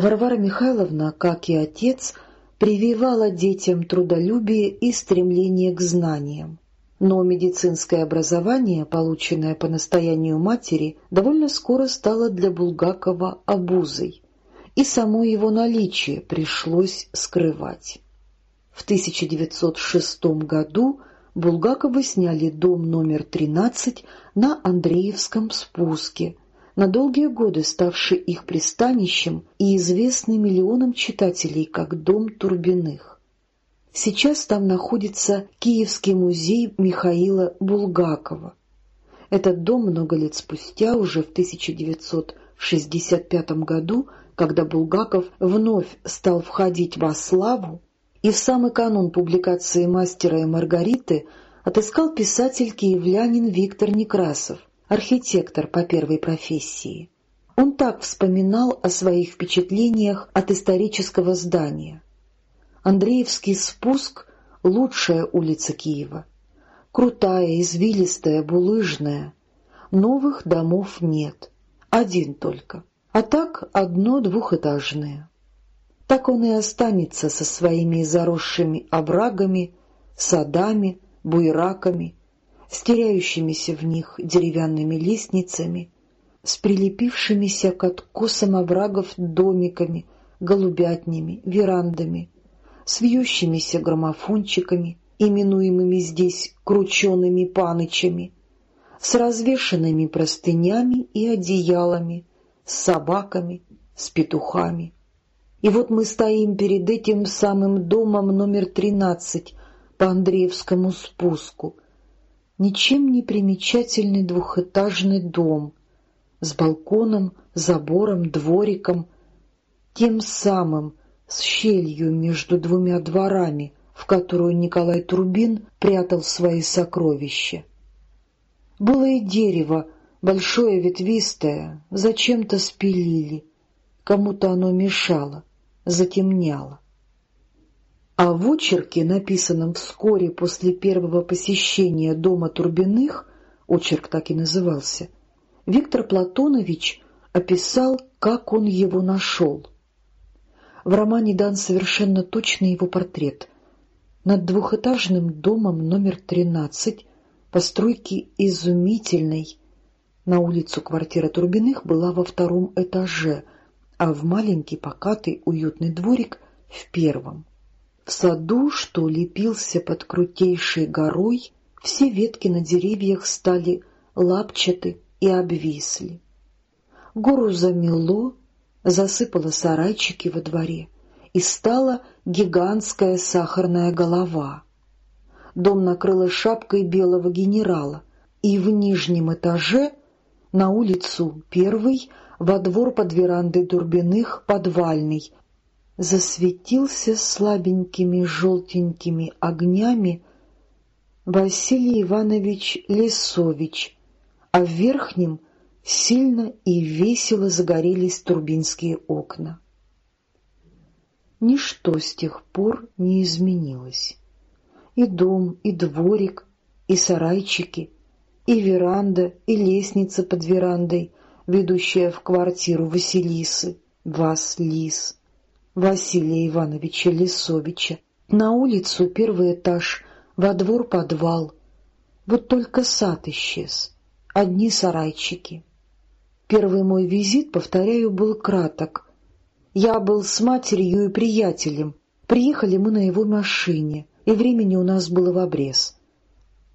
Варвара Михайловна, как и отец, прививала детям трудолюбие и стремление к знаниям. Но медицинское образование, полученное по настоянию матери, довольно скоро стало для Булгакова обузой, и само его наличие пришлось скрывать. В 1906 году Булгаковы сняли дом номер 13 на Андреевском спуске, на долгие годы ставший их пристанищем и известный миллионам читателей как Дом Турбиных. Сейчас там находится Киевский музей Михаила Булгакова. Этот дом много лет спустя, уже в 1965 году, когда Булгаков вновь стал входить во славу, и в самый канун публикации «Мастера и Маргариты» отыскал писатель-киевлянин Виктор Некрасов, архитектор по первой профессии. Он так вспоминал о своих впечатлениях от исторического здания. Андреевский спуск — лучшая улица Киева. Крутая, извилистая, булыжная. Новых домов нет. Один только. А так одно двухэтажное. Так он и останется со своими заросшими оврагами, садами, буйраками, с теряющимися в них деревянными лестницами, с прилепившимися к откосам оврагов домиками, голубятнями, верандами, с вьющимися граммофончиками, именуемыми здесь кручеными панычами, с развешанными простынями и одеялами, с собаками, с петухами. И вот мы стоим перед этим самым домом номер тринадцать по Андреевскому спуску. Ничем не примечательный двухэтажный дом с балконом, забором, двориком, тем самым, с щелью между двумя дворами, в которую Николай Трубин прятал свои сокровища. Было и дерево, большое ветвистое, зачем-то спилили, кому-то оно мешало, затемняло. А в очерке, написанном вскоре после первого посещения дома Турбиных, очерк так и назывался, Виктор Платонович описал, как он его нашел — в романе дан совершенно точный его портрет. Над двухэтажным домом номер 13 постройки изумительной. На улицу квартира Турбиных была во втором этаже, а в маленький покатый уютный дворик в первом. В саду, что лепился под крутейшей горой, все ветки на деревьях стали лапчаты и обвисли. Гору замело, засыпала сарайчики во дворе, и стала гигантская сахарная голова. Дом накрыла шапкой белого генерала, и в нижнем этаже на улицу первый, во двор под верандой Дурбиных подвальный, засветился слабенькими желтенькими огнями Василий Иванович Лесович, а в верхнем — сильно и весело загорелись турбинские окна. Ничто с тех пор не изменилось. И дом, и дворик, и сарайчики, и веранда, и лестница под верандой, ведущая в квартиру Василисы, вас, Лис, Василия Ивановича Лисовича, на улицу первый этаж, во двор подвал. Вот только сад исчез, одни сарайчики. Первый мой визит, повторяю, был краток. Я был с матерью и приятелем. Приехали мы на его машине, и времени у нас было в обрез.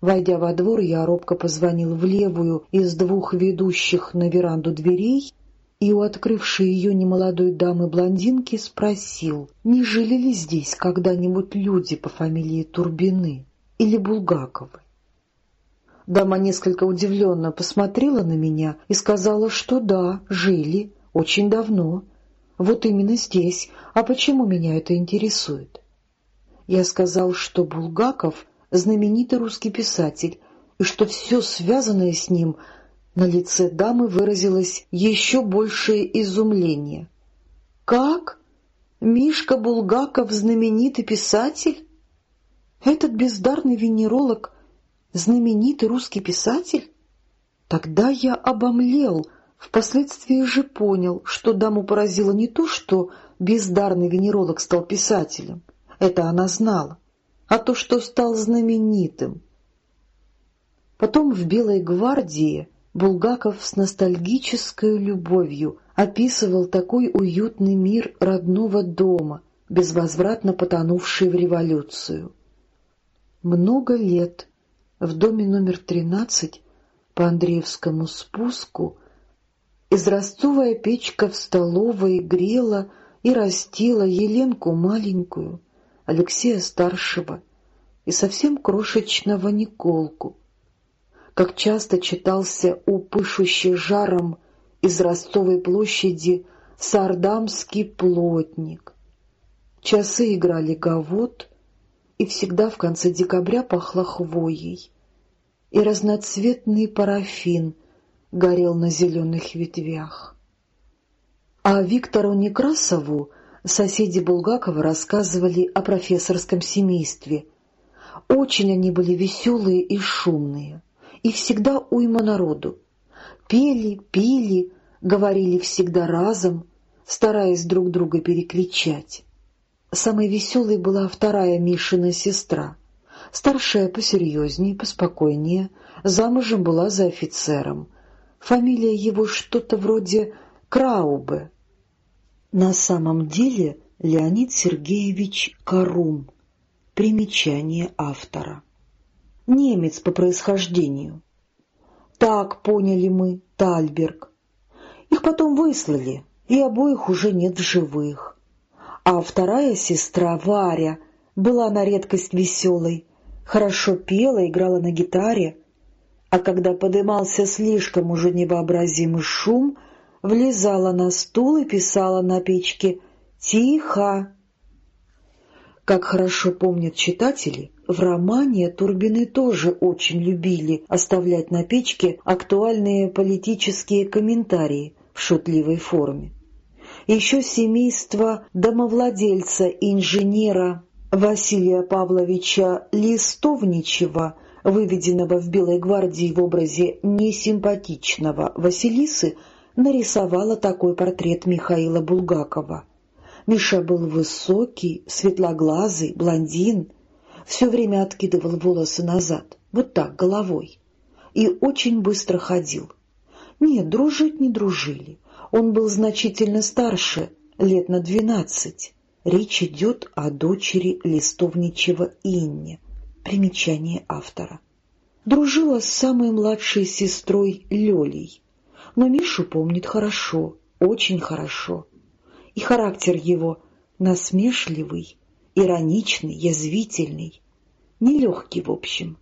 Войдя во двор, я робко позвонил в левую из двух ведущих на веранду дверей и у открывшей ее немолодой дамы-блондинки спросил, не жили ли здесь когда-нибудь люди по фамилии Турбины или Булгаковы. Дама несколько удивленно посмотрела на меня и сказала, что да, жили, очень давно. Вот именно здесь. А почему меня это интересует? Я сказал, что Булгаков — знаменитый русский писатель, и что все связанное с ним на лице дамы выразилось еще большее изумление. «Как? Мишка Булгаков — знаменитый писатель? Этот бездарный венеролог знаменитый русский писатель? Тогда я обомлел, Впоследствии же понял, что даму поразило не то, что бездарный венеролог стал писателем, это она знала, а то, что стал знаменитым. Потом в «Белой гвардии» Булгаков с ностальгической любовью описывал такой уютный мир родного дома, безвозвратно потонувший в революцию. Много лет в доме номер 13 по Андреевскому спуску израстовая печка в столовой грела и растила Еленку маленькую, Алексея старшего и совсем крошечного Николку, как часто читался у пышущий жаром из Ростовой площади Сардамский плотник. Часы играли гавот, и всегда в конце декабря пахло хвоей, и разноцветный парафин горел на зеленых ветвях. А Виктору Некрасову соседи Булгакова рассказывали о профессорском семействе. Очень они были веселые и шумные и всегда уйма народу. Пели, пили, говорили всегда разом, стараясь друг друга перекричать. Самой веселой была вторая Мишина сестра. Старшая посерьезнее, поспокойнее, замужем была за офицером. Фамилия его что-то вроде Краубе. На самом деле Леонид Сергеевич Карум. Примечание автора немец по происхождению. Так поняли мы, Тальберг. Их потом выслали, и обоих уже нет в живых. А вторая сестра, Варя, была на редкость веселой, хорошо пела, играла на гитаре, а когда подымался слишком уже невообразимый шум, влезала на стул и писала на печке «Тихо!». Как хорошо помнят читатели, в романе Турбины тоже очень любили оставлять на печке актуальные политические комментарии в шутливой форме. Еще семейство домовладельца инженера Василия Павловича Листовничева, выведенного в Белой гвардии в образе несимпатичного Василисы, нарисовало такой портрет Михаила Булгакова. Миша был высокий, светлоглазый, блондин, все время откидывал волосы назад, вот так, головой, и очень быстро ходил. Нет, дружить не дружили. Он был значительно старше, лет на двенадцать. Речь идет о дочери листовничего Инне. Примечание автора. Дружила с самой младшей сестрой Лёлей, но Мишу помнит хорошо, очень хорошо. И характер его насмешливый, ироничный, язвительный, нелегкий в общем.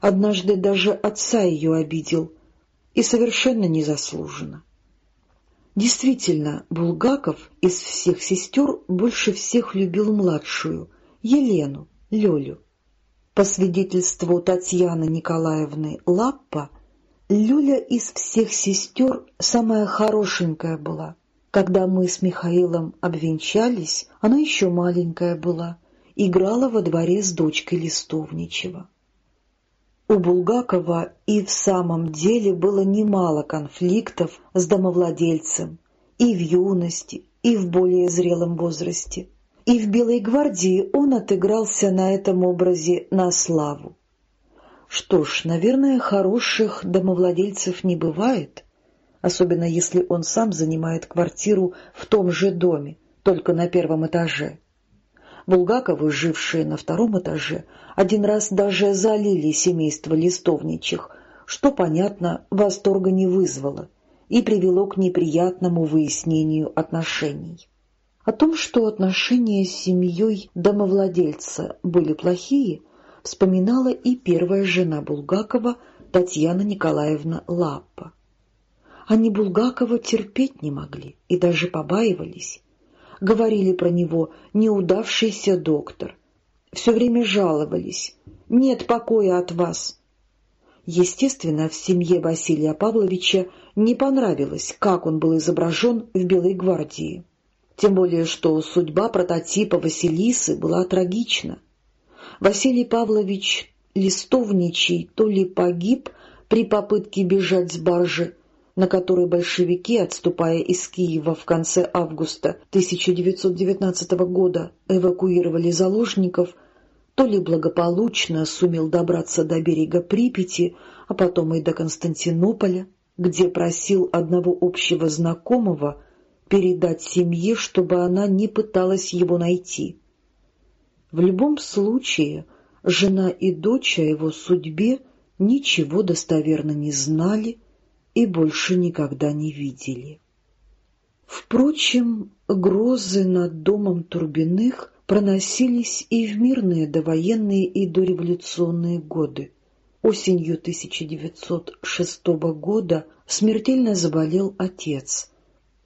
Однажды даже отца ее обидел, и совершенно незаслуженно. Действительно, Булгаков из всех сестер больше всех любил младшую, Елену, Лёлю. По свидетельству Татьяны Николаевны Лаппа, Люля из всех сестер самая хорошенькая была, когда мы с Михаилом обвенчались, она еще маленькая была, играла во дворе с дочкой Листовничева. У Булгакова и в самом деле было немало конфликтов с домовладельцем и в юности, и в более зрелом возрасте. И в «Белой гвардии» он отыгрался на этом образе на славу. Что ж, наверное, хороших домовладельцев не бывает особенно если он сам занимает квартиру в том же доме, только на первом этаже. Булгаковы, жившие на втором этаже, один раз даже залили семейство листовничих, что, понятно, восторга не вызвало и привело к неприятному выяснению отношений. О том, что отношения с семьей домовладельца были плохие, вспоминала и первая жена Булгакова Татьяна Николаевна Лаппа. Они Булгакова терпеть не могли и даже побаивались. Говорили про него «неудавшийся доктор». Все время жаловались «нет покоя от вас». Естественно, в семье Василия Павловича не понравилось, как он был изображен в Белой гвардии. Тем более, что судьба прототипа Василисы была трагична. Василий Павлович Листовничий то ли погиб при попытке бежать с баржи, на который большевики, отступая из Киева в конце августа 1919 года, эвакуировали заложников, то ли благополучно сумел добраться до берега Припяти, а потом и до Константинополя, где просил одного общего знакомого передать семье, чтобы она не пыталась его найти. В любом случае, жена и дочь о его судьбе ничего достоверно не знали и больше никогда не видели. Впрочем, грозы над домом Турбиных проносились и в мирные довоенные и дореволюционные годы. Осенью 1906 года смертельно заболел отец.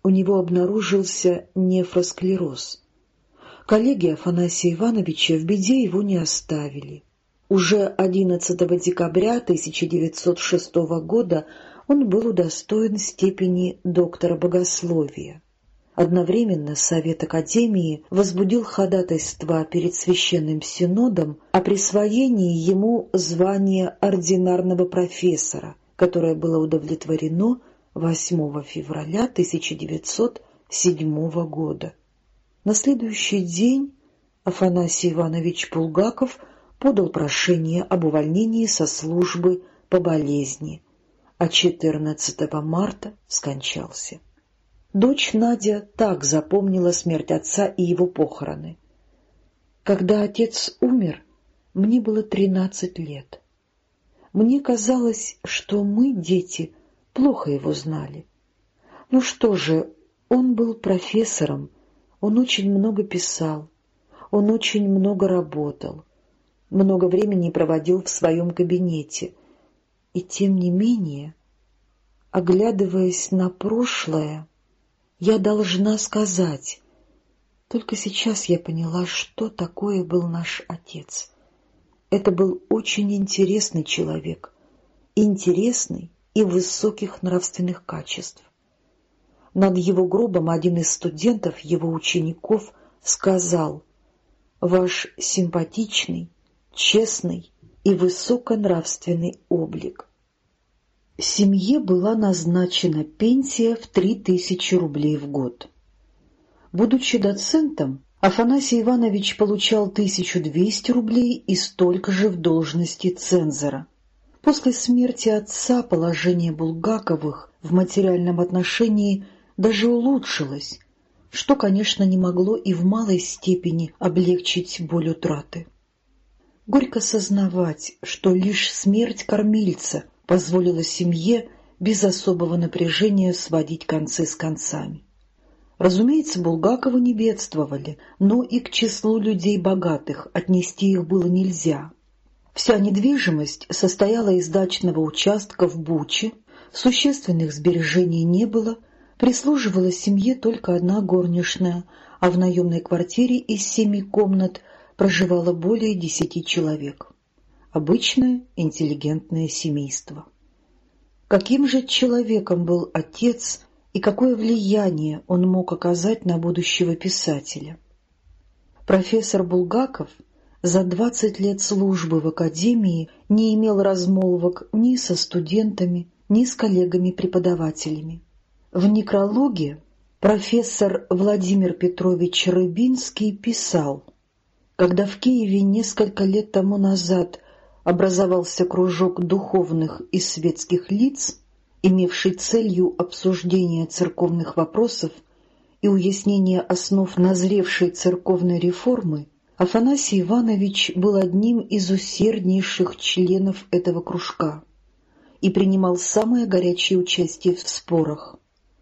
У него обнаружился нефросклероз. Коллеги Афанасия Ивановича в беде его не оставили. Уже 11 декабря 1906 года он был удостоен степени доктора богословия. Одновременно Совет Академии возбудил ходатайство перед Священным Синодом о присвоении ему звания ординарного профессора, которое было удовлетворено 8 февраля 1907 года. На следующий день Афанасий Иванович Пулгаков подал прошение об увольнении со службы по болезни, а 14 марта скончался. Дочь Надя так запомнила смерть отца и его похороны. Когда отец умер, мне было тринадцать лет. Мне казалось, что мы, дети, плохо его знали. Ну что же, он был профессором, он очень много писал, он очень много работал, много времени проводил в своем кабинете. И тем не менее, оглядываясь на прошлое, я должна сказать. Только сейчас я поняла, что такое был наш отец. Это был очень интересный человек, интересный и высоких нравственных качеств. Над его гробом один из студентов, его учеников, сказал «Ваш симпатичный, честный и высоконравственный облик Семье была назначена пенсия в три тысячи рублей в год. Будучи доцентом, Афанасий Иванович получал 1200 рублей и столько же в должности цензора. После смерти отца положение Булгаковых в материальном отношении даже улучшилось, что, конечно, не могло и в малой степени облегчить боль утраты. Горько сознавать, что лишь смерть кормильца — позволила семье без особого напряжения сводить концы с концами. Разумеется, Булгаковы не бедствовали, но и к числу людей богатых отнести их было нельзя. Вся недвижимость состояла из дачного участка в Буче, существенных сбережений не было, прислуживала семье только одна горничная, а в наемной квартире из семи комнат проживало более десяти человек обычное интеллигентное семейство. Каким же человеком был отец и какое влияние он мог оказать на будущего писателя? Профессор Булгаков за 20 лет службы в академии не имел размолвок ни со студентами, ни с коллегами-преподавателями. В некрологе профессор Владимир Петрович Рыбинский писал, «Когда в Киеве несколько лет тому назад образовался кружок духовных и светских лиц, имевший целью обсуждения церковных вопросов и уяснения основ назревшей церковной реформы, Афанасий Иванович был одним из усерднейших членов этого кружка и принимал самое горячее участие в спорах.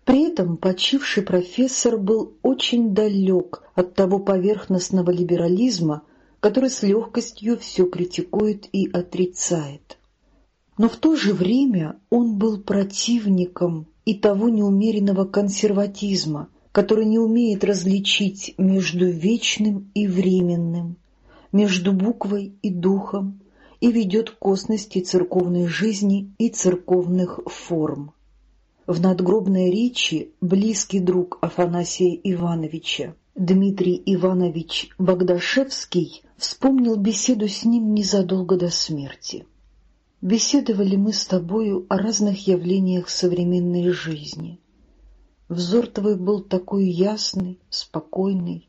При этом почивший профессор был очень далек от того поверхностного либерализма, который с легкостью все критикует и отрицает. Но в то же время он был противником и того неумеренного консерватизма, который не умеет различить между вечным и временным, между буквой и духом, и ведет к косности церковной жизни и церковных форм. В надгробной речи близкий друг Афанасия Ивановича Дмитрий Иванович Богдашевский вспомнил беседу с ним незадолго до смерти. Беседовали мы с тобою о разных явлениях современной жизни. Взор твой был такой ясный, спокойный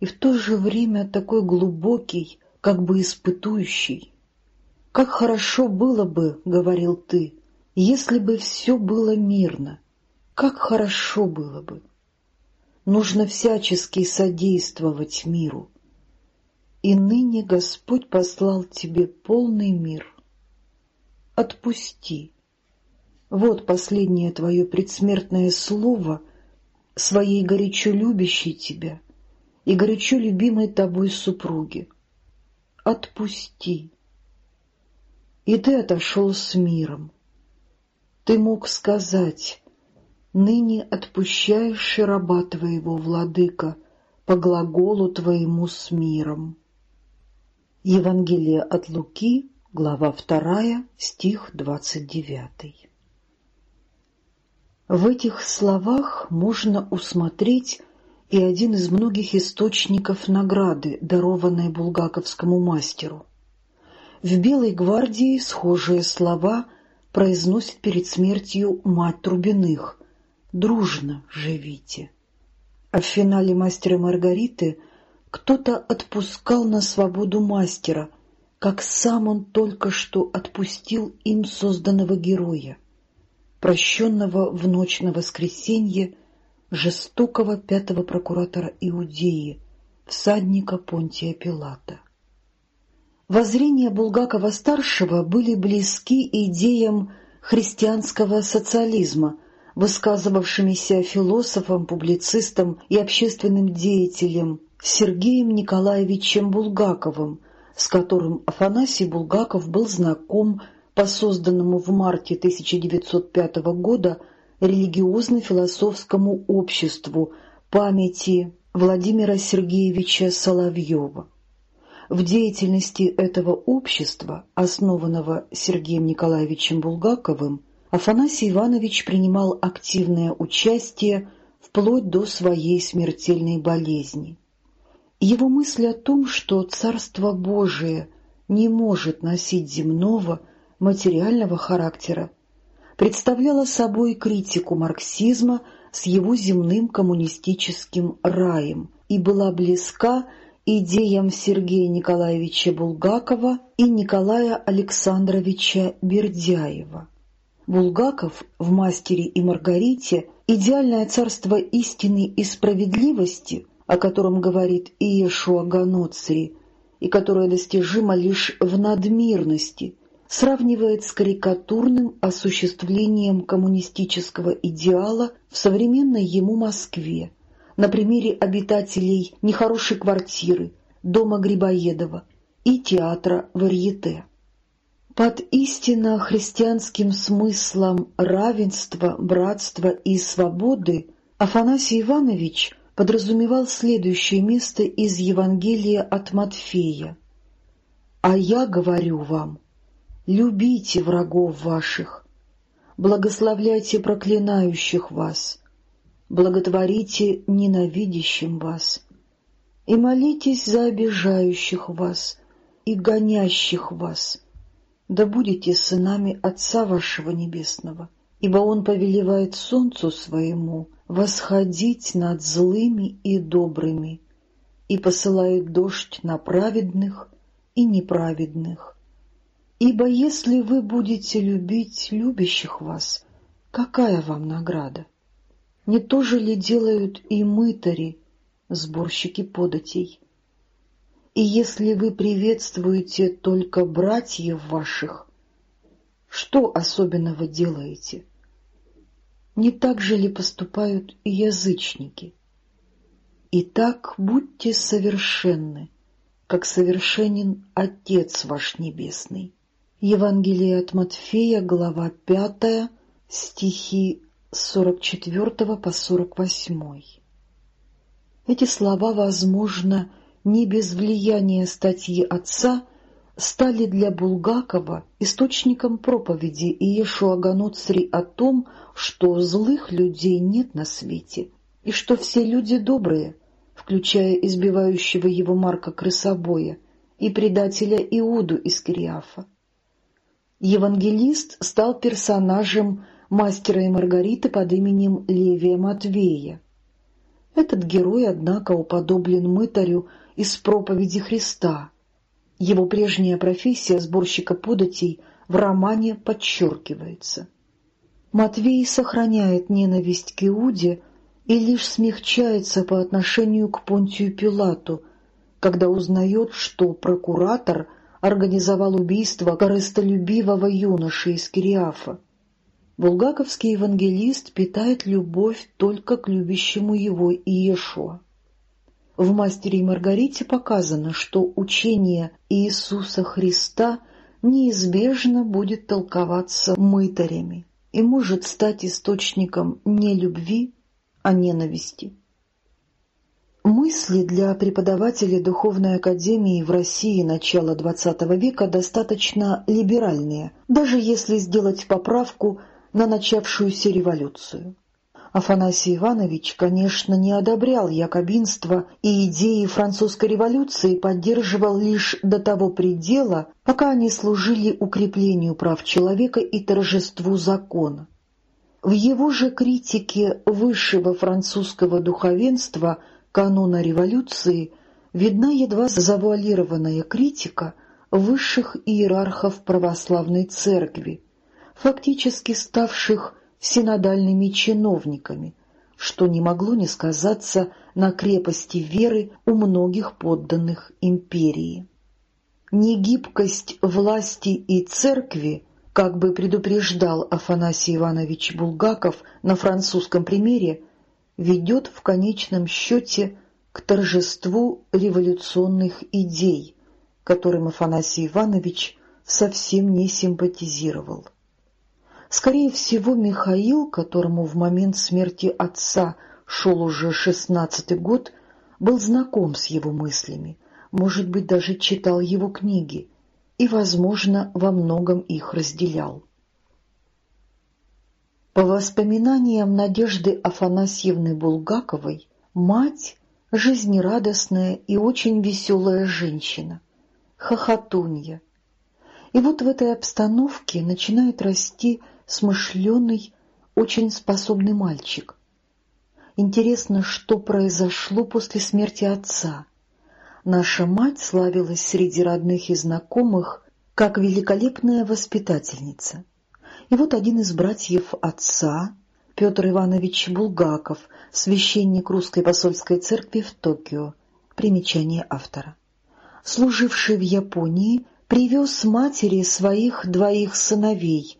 и в то же время такой глубокий, как бы испытующий. «Как хорошо было бы, — говорил ты, — если бы все было мирно, как хорошо было бы! Нужно всячески содействовать миру. И ныне Господь послал тебе полный мир. Отпусти. Вот последнее твое предсмертное слово своей горячо любящей тебя и горячо любимой тобой супруги. Отпусти. И ты отошел с миром. Ты мог сказать ныне отпущаешь раба твоего, владыка, по глаголу твоему с миром. Евангелие от Луки, глава 2, стих 29. В этих словах можно усмотреть и один из многих источников награды, дарованной булгаковскому мастеру. В «Белой гвардии» схожие слова произносит перед смертью мать Трубиных, дружно живите. А в финале «Мастера Маргариты» кто-то отпускал на свободу мастера, как сам он только что отпустил им созданного героя, прощенного в ночь на воскресенье жестокого пятого прокуратора Иудеи, всадника Понтия Пилата. Воззрения Булгакова-старшего были близки идеям христианского социализма, высказывавшимися философом, публицистом и общественным деятелем Сергеем Николаевичем Булгаковым, с которым Афанасий Булгаков был знаком по созданному в марте 1905 года религиозно-философскому обществу памяти Владимира Сергеевича Соловьева. В деятельности этого общества, основанного Сергеем Николаевичем Булгаковым, Афанасий Иванович принимал активное участие вплоть до своей смертельной болезни. Его мысль о том, что Царство Божие не может носить земного, материального характера, представляла собой критику марксизма с его земным коммунистическим раем и была близка идеям Сергея Николаевича Булгакова и Николая Александровича Бердяева. Булгаков в «Мастере и Маргарите» идеальное царство истины и справедливости, о котором говорит Иешуа Ганоцри, и которое достижимо лишь в надмирности, сравнивает с карикатурным осуществлением коммунистического идеала в современной ему Москве, на примере обитателей нехорошей квартиры, дома Грибоедова и театра Варьете. Под истинно христианским смыслом равенства, братства и свободы Афанасий Иванович подразумевал следующее место из Евангелия от Матфея. «А я говорю вам, любите врагов ваших, благословляйте проклинающих вас, благотворите ненавидящим вас, и молитесь за обижающих вас и гонящих вас» да будете сынами Отца вашего Небесного, ибо Он повелевает солнцу своему восходить над злыми и добрыми и посылает дождь на праведных и неправедных. Ибо если вы будете любить любящих вас, какая вам награда? Не то же ли делают и мытари, сборщики податей? И если вы приветствуете только братьев ваших, что особенного делаете? Не так же ли поступают и язычники? Итак, будьте совершенны, как совершенен Отец ваш Небесный. Евангелие от Матфея, глава 5, стихи с 44 по 48. Эти слова, возможно, не без влияния статьи отца стали для Булгакова источником проповеди Иешуа Ганоцри о том, что злых людей нет на свете, и что все люди добрые, включая избивающего его Марка Крысобоя и предателя Иуду из Кириафа. Евангелист стал персонажем мастера и Маргариты под именем Левия Матвея. Этот герой, однако, уподоблен мытарю из проповеди Христа. Его прежняя профессия сборщика податей в романе подчеркивается. Матвей сохраняет ненависть к Иуде и лишь смягчается по отношению к Понтию Пилату, когда узнает, что прокуратор организовал убийство корыстолюбивого юноши из Кириафа. Булгаковский евангелист питает любовь только к любящему его Иешуа. В «Мастере и Маргарите» показано, что учение Иисуса Христа неизбежно будет толковаться мытарями и может стать источником не любви, а ненависти. Мысли для преподавателя Духовной Академии в России начала XX века достаточно либеральные, даже если сделать поправку – на начавшуюся революцию. Афанасий Иванович, конечно, не одобрял якобинство и идеи французской революции поддерживал лишь до того предела, пока они служили укреплению прав человека и торжеству закона. В его же критике высшего французского духовенства канона революции видна едва завуалированная критика высших иерархов православной церкви, фактически ставших синодальными чиновниками, что не могло не сказаться на крепости веры у многих подданных империи. Негибкость власти и церкви, как бы предупреждал Афанасий Иванович Булгаков на французском примере, ведет в конечном счете к торжеству революционных идей, которым Афанасий Иванович совсем не симпатизировал. Скорее всего, Михаил, которому в момент смерти отца шел уже шестнадцатый год, был знаком с его мыслями, может быть, даже читал его книги и, возможно, во многом их разделял. По воспоминаниям Надежды Афанасьевны Булгаковой, мать — жизнерадостная и очень веселая женщина, хохотунья. И вот в этой обстановке начинает расти смышленый, очень способный мальчик. Интересно, что произошло после смерти отца. Наша мать славилась среди родных и знакомых как великолепная воспитательница. И вот один из братьев отца, Петр Иванович Булгаков, священник Русской посольской церкви в Токио, примечание автора, служивший в Японии, привез матери своих двоих сыновей,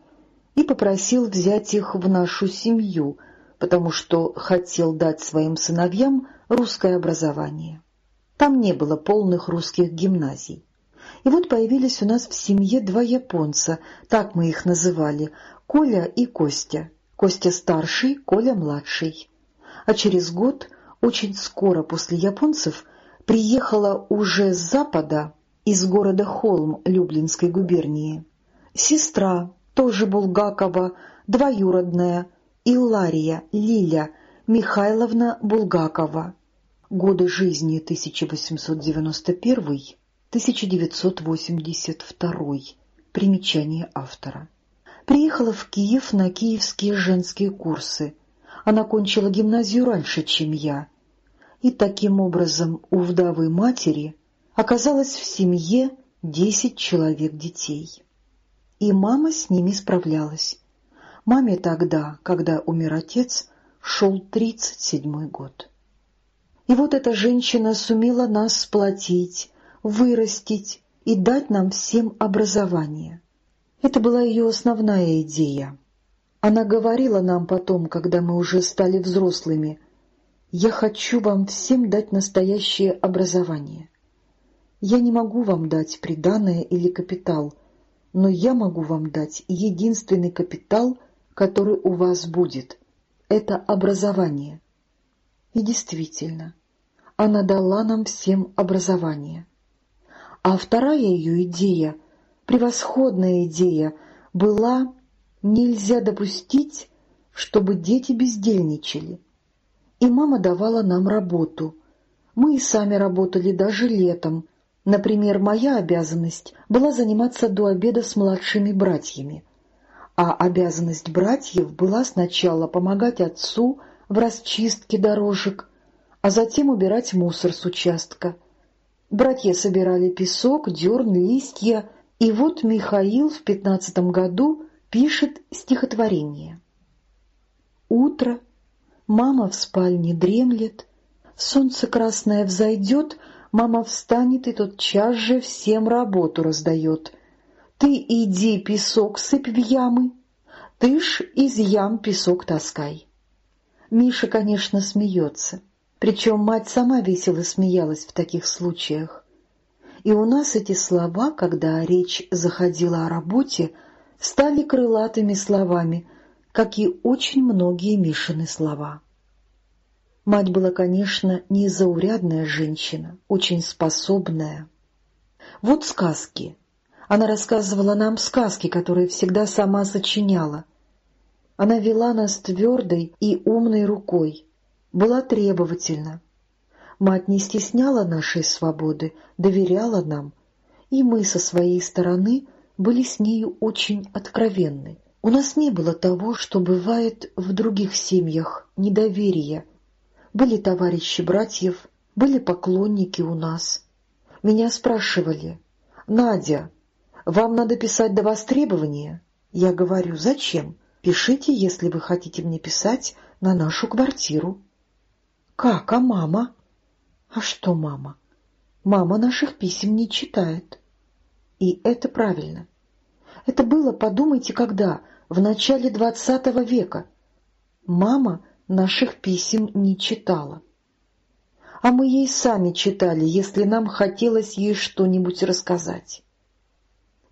и попросил взять их в нашу семью, потому что хотел дать своим сыновьям русское образование. Там не было полных русских гимназий. И вот появились у нас в семье два японца, так мы их называли, Коля и Костя. Костя старший, Коля младший. А через год, очень скоро после японцев, приехала уже с запада, из города Холм Люблинской губернии, сестра тоже Булгакова, двоюродная, Иллария Лиля Михайловна Булгакова. Годы жизни 1891-1982. Примечание автора. Приехала в Киев на киевские женские курсы. Она кончила гимназию раньше, чем я. И таким образом у вдовы матери оказалось в семье десять человек детей и мама с ними справлялась. Маме тогда, когда умер отец, шел тридцать седьмой год. И вот эта женщина сумела нас сплотить, вырастить и дать нам всем образование. Это была ее основная идея. Она говорила нам потом, когда мы уже стали взрослыми, «Я хочу вам всем дать настоящее образование. Я не могу вам дать приданое или капитал, но я могу вам дать единственный капитал, который у вас будет. Это образование. И действительно, она дала нам всем образование. А вторая ее идея, превосходная идея, была «нельзя допустить, чтобы дети бездельничали». И мама давала нам работу. Мы и сами работали даже летом, Например, моя обязанность была заниматься до обеда с младшими братьями, а обязанность братьев была сначала помогать отцу в расчистке дорожек, а затем убирать мусор с участка. Братья собирали песок, дерн, листья, и вот Михаил в пятнадцатом году пишет стихотворение. Утро, мама в спальне дремлет, солнце красное взойдет, мама встанет и тотчас же всем работу раздает. Ты иди песок сыпь в ямы, ты ж из ям песок таскай. Миша, конечно, смеется, причем мать сама весело смеялась в таких случаях. И у нас эти слова, когда речь заходила о работе, стали крылатыми словами, как и очень многие Мишины слова. Мать была, конечно, не заурядная женщина, очень способная. Вот сказки. Она рассказывала нам сказки, которые всегда сама сочиняла. Она вела нас твердой и умной рукой, была требовательна. Мать не стесняла нашей свободы, доверяла нам, и мы со своей стороны были с нею очень откровенны. У нас не было того, что бывает в других семьях, недоверия. Были товарищи братьев, были поклонники у нас. Меня спрашивали, «Надя, вам надо писать до востребования?» Я говорю, «Зачем? Пишите, если вы хотите мне писать, на нашу квартиру». «Как, а мама?» «А что мама?» «Мама наших писем не читает». И это правильно. Это было, подумайте, когда, в начале двадцатого века. Мама наших писем не читала. А мы ей сами читали, если нам хотелось ей что-нибудь рассказать.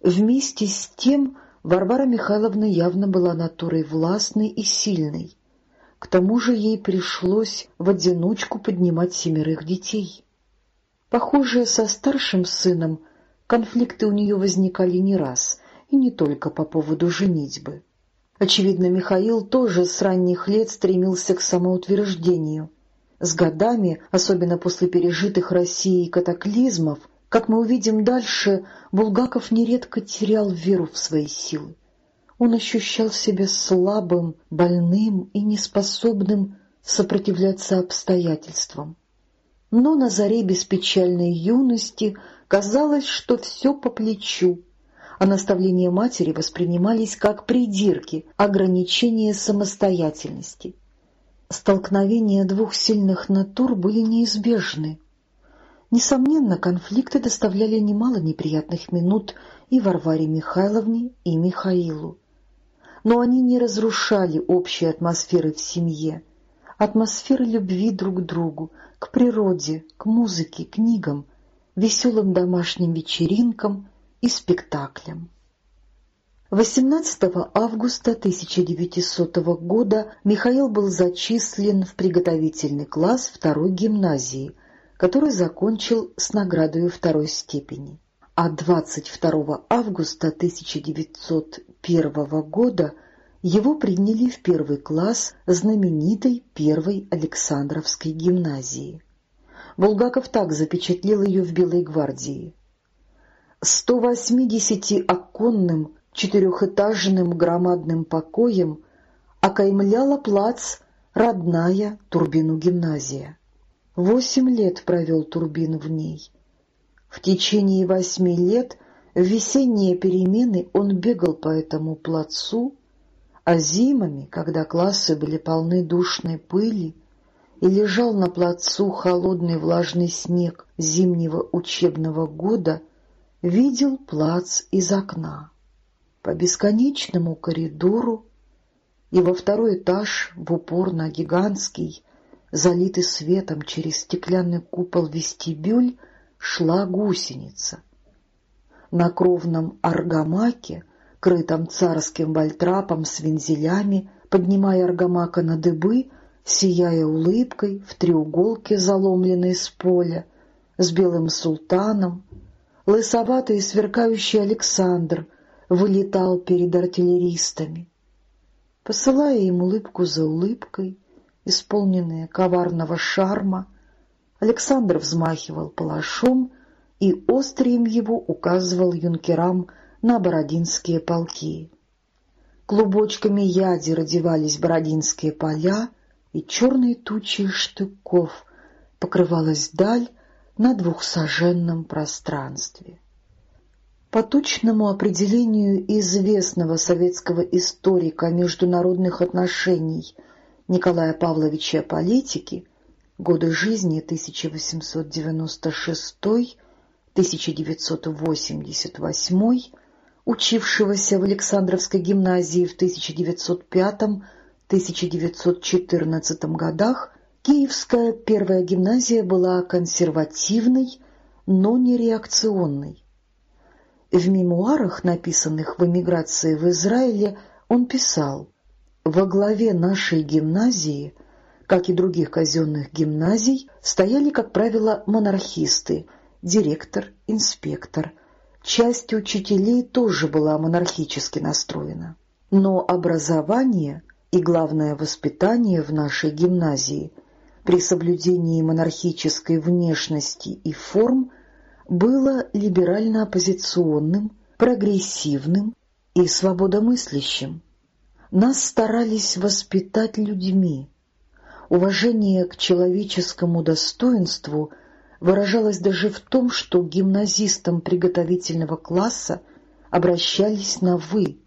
Вместе с тем Варвара Михайловна явно была натурой властной и сильной. К тому же ей пришлось в одиночку поднимать семерых детей. Похоже, со старшим сыном конфликты у нее возникали не раз, и не только по поводу женитьбы. Очевидно, Михаил тоже с ранних лет стремился к самоутверждению. С годами, особенно после пережитых Россией катаклизмов, как мы увидим дальше, Булгаков нередко терял веру в свои силы. Он ощущал себя слабым, больным и неспособным сопротивляться обстоятельствам. Но на заре беспечальной юности казалось, что все по плечу, а наставления матери воспринимались как придирки, ограничения самостоятельности. Столкновения двух сильных натур были неизбежны. Несомненно, конфликты доставляли немало неприятных минут и Варваре Михайловне, и Михаилу. Но они не разрушали общей атмосферы в семье, атмосферы любви друг к другу, к природе, к музыке, книгам, веселым домашним вечеринкам и спектаклям. 18 августа 1900 года Михаил был зачислен в приготовительный класс второй гимназии, который закончил с наградой второй степени. А 22 августа 1901 года его приняли в первый класс знаменитой первой Александровской гимназии. Булгаков так запечатлел ее в «Белой гвардии». 180-оконным четырехэтажным громадным покоем окаймляла плац родная Турбину гимназия. Восемь лет провел Турбин в ней. В течение восьми лет в весенние перемены он бегал по этому плацу, а зимами, когда классы были полны душной пыли, и лежал на плацу холодный влажный снег зимнего учебного года, видел плац из окна. По бесконечному коридору и во второй этаж в упор на гигантский, залитый светом через стеклянный купол вестибюль, шла гусеница. На кровном аргамаке, крытом царским вальтрапом с вензелями, поднимая аргамака на дыбы, сияя улыбкой в треуголке, заломленной с поля, с белым султаном, лысоватый и сверкающий Александр вылетал перед артиллеристами. Посылая им улыбку за улыбкой, исполненные коварного шарма, Александр взмахивал палашом и острием его указывал юнкерам на бородинские полки. Клубочками яди родевались бородинские поля, и черные тучи штыков покрывалась даль на двухсоженном пространстве. По точному определению известного советского историка международных отношений Николая Павловича Политики, годы жизни 1896-1988, учившегося в Александровской гимназии в 1905-1914 годах, Киевская первая гимназия была консервативной, но не реакционной. В мемуарах, написанных в эмиграции в Израиле, он писал «Во главе нашей гимназии, как и других казенных гимназий, стояли, как правило, монархисты, директор, инспектор. Часть учителей тоже была монархически настроена. Но образование и, главное, воспитание в нашей гимназии при соблюдении монархической внешности и форм – было либерально-оппозиционным, прогрессивным и свободомыслящим. Нас старались воспитать людьми. Уважение к человеческому достоинству выражалось даже в том, что гимназистам приготовительного класса обращались на «вы».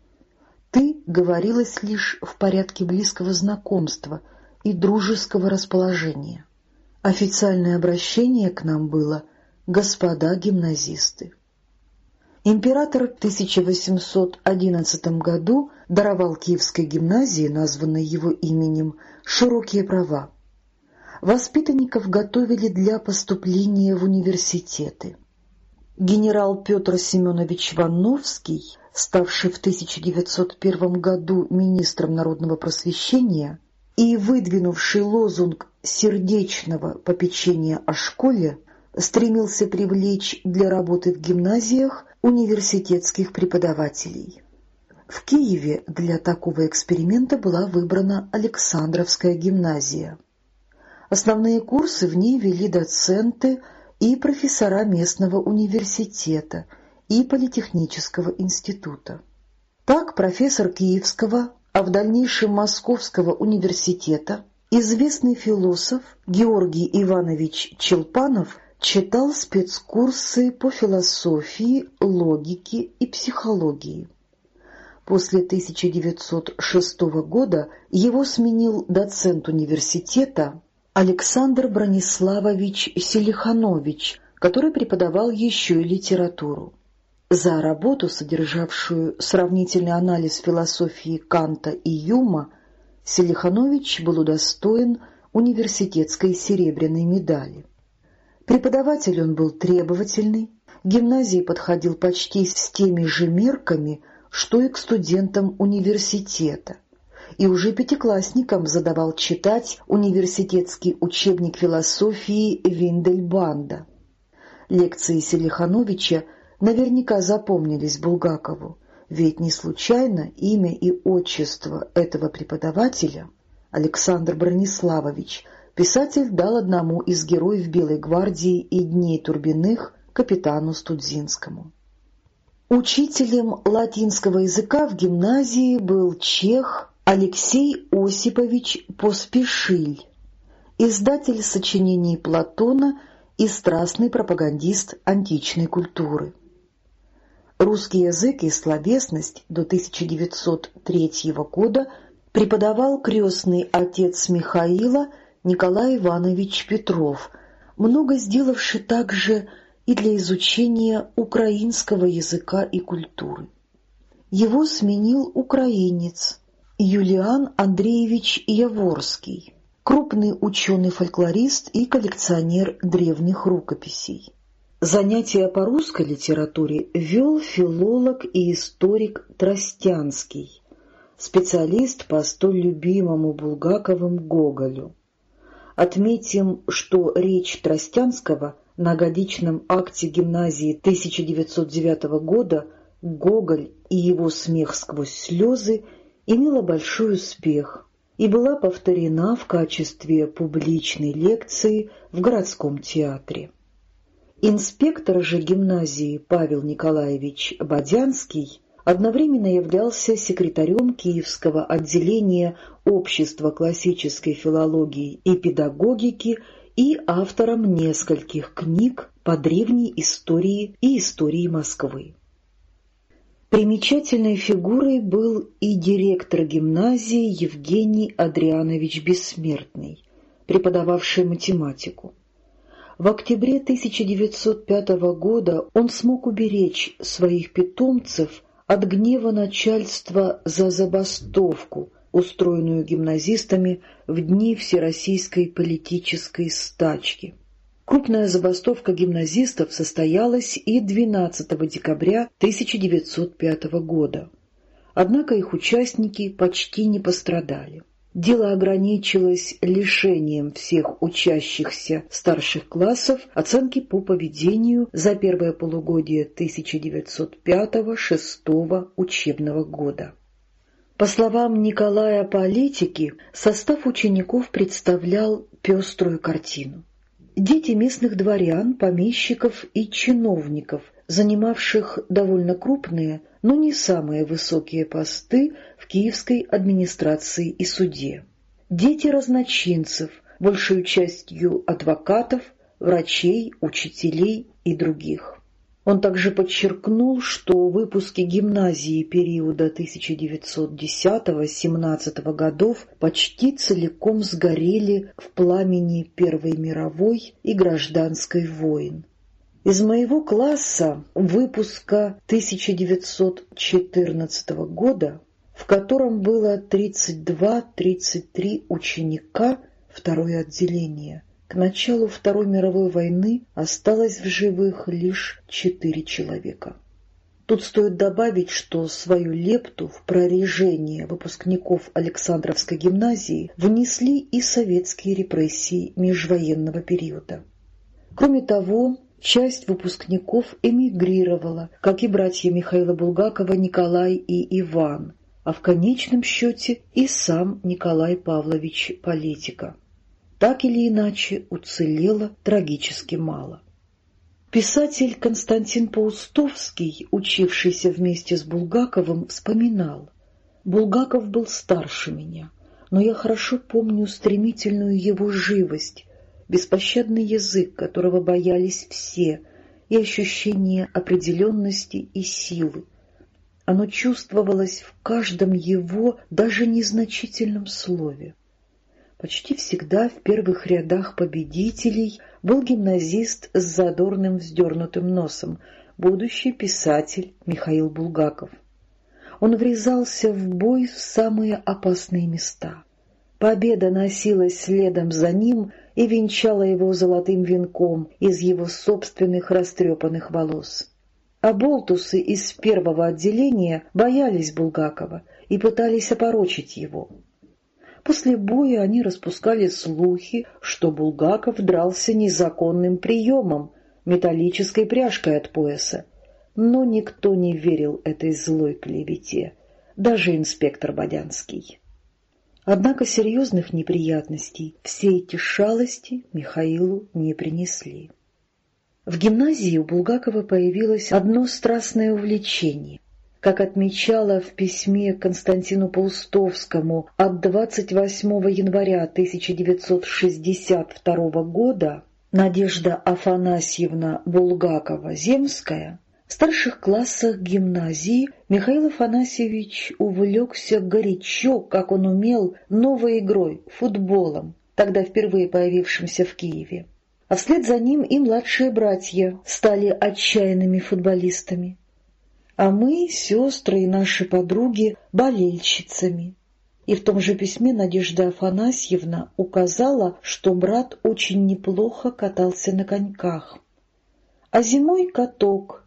«Ты» говорилось лишь в порядке близкого знакомства и дружеского расположения. Официальное обращение к нам было – господа гимназисты. Император в 1811 году даровал Киевской гимназии, названной его именем, широкие права. Воспитанников готовили для поступления в университеты. Генерал Петр Семенович Ванновский, ставший в 1901 году министром народного просвещения и выдвинувший лозунг сердечного попечения о школе, стремился привлечь для работы в гимназиях университетских преподавателей. В Киеве для такого эксперимента была выбрана Александровская гимназия. Основные курсы в ней вели доценты и профессора местного университета и политехнического института. Так профессор Киевского, а в дальнейшем Московского университета, известный философ Георгий Иванович Челпанов Читал спецкурсы по философии, логике и психологии. После 1906 года его сменил доцент университета Александр Брониславович Селиханович, который преподавал еще и литературу. За работу, содержавшую сравнительный анализ философии Канта и Юма, Селиханович был удостоен университетской серебряной медали. Преподаватель он был требовательный, гимназии подходил почти с теми же мерками, что и к студентам университета, и уже пятиклассникам задавал читать университетский учебник философии Виндельбанда. Лекции Селихановича наверняка запомнились Булгакову, ведь не случайно имя и отчество этого преподавателя Александр Брониславович писатель дал одному из героев Белой гвардии и Дней Турбиных, капитану Студзинскому. Учителем латинского языка в гимназии был чех Алексей Осипович Поспешиль, издатель сочинений Платона и страстный пропагандист античной культуры. Русский язык и словесность до 1903 года преподавал крестный отец Михаила – Николай Иванович Петров, много сделавший также и для изучения украинского языка и культуры. Его сменил украинец Юлиан Андреевич Яворский, крупный ученый-фольклорист и коллекционер древних рукописей. Занятия по русской литературе вел филолог и историк Тростянский, специалист по столь любимому Булгаковым Гоголю. Отметим, что речь Тростянского на годичном акте гимназии 1909 года «Гоголь и его смех сквозь слезы» имела большой успех и была повторена в качестве публичной лекции в городском театре. Инспектор же гимназии Павел Николаевич Бодянский одновременно являлся секретарем Киевского отделения Общества классической филологии и педагогики и автором нескольких книг по древней истории и истории Москвы. Примечательной фигурой был и директор гимназии Евгений Адрианович Бессмертный, преподававший математику. В октябре 1905 года он смог уберечь своих питомцев от гнева начальства за забастовку, устроенную гимназистами в дни Всероссийской политической стачки. Крупная забастовка гимназистов состоялась и 12 декабря 1905 года. Однако их участники почти не пострадали. Дело ограничилось лишением всех учащихся старших классов оценки по поведению за первое полугодие 1905-1906 учебного года. По словам Николая Политики, состав учеников представлял пеструю картину. Дети местных дворян, помещиков и чиновников, занимавших довольно крупные, но не самые высокие посты киевской администрации и суде. Дети разночинцев, большую частью адвокатов, врачей, учителей и других. Он также подчеркнул, что выпуски гимназии периода 1910-17 годов почти целиком сгорели в пламени Первой мировой и гражданской войн. Из моего класса выпуска 1914 года, в котором было 32-33 ученика, второе отделение, к началу Второй мировой войны осталось в живых лишь четыре человека. Тут стоит добавить, что свою лепту в прорежение выпускников Александровской гимназии внесли и советские репрессии межвоенного периода. Кроме того, часть выпускников эмигрировала, как и братья Михаила Булгакова Николай и Иван, а в конечном счете и сам Николай Павлович Политика так или иначе уцелело трагически мало. Писатель Константин Паустовский, учившийся вместе с Булгаковым, вспоминал. Булгаков был старше меня, но я хорошо помню стремительную его живость, беспощадный язык, которого боялись все, и ощущение определенности и силы. Оно чувствовалось в каждом его даже незначительном слове. Почти всегда в первых рядах победителей был гимназист с задорным вздернутым носом, будущий писатель Михаил Булгаков. Он врезался в бой в самые опасные места. Победа носилась следом за ним и венчала его золотым венком из его собственных растрепанных волос. А болтусы из первого отделения боялись Булгакова и пытались опорочить его. После боя они распускали слухи, что Булгаков дрался незаконным приемом, металлической пряжкой от пояса. Но никто не верил этой злой клевете, даже инспектор Бодянский. Однако серьезных неприятностей все эти шалости Михаилу не принесли. В гимназии у Булгакова появилось одно страстное увлечение как отмечала в письме Константину Паустовскому от 28 января 1962 года Надежда Афанасьевна Булгакова-Земская, в старших классах гимназии Михаил Афанасьевич увлекся горячо, как он умел, новой игрой, футболом, тогда впервые появившимся в Киеве. А вслед за ним и младшие братья стали отчаянными футболистами а мы, сестры и наши подруги, болельщицами. И в том же письме Надежда Афанасьевна указала, что брат очень неплохо катался на коньках. А зимой каток.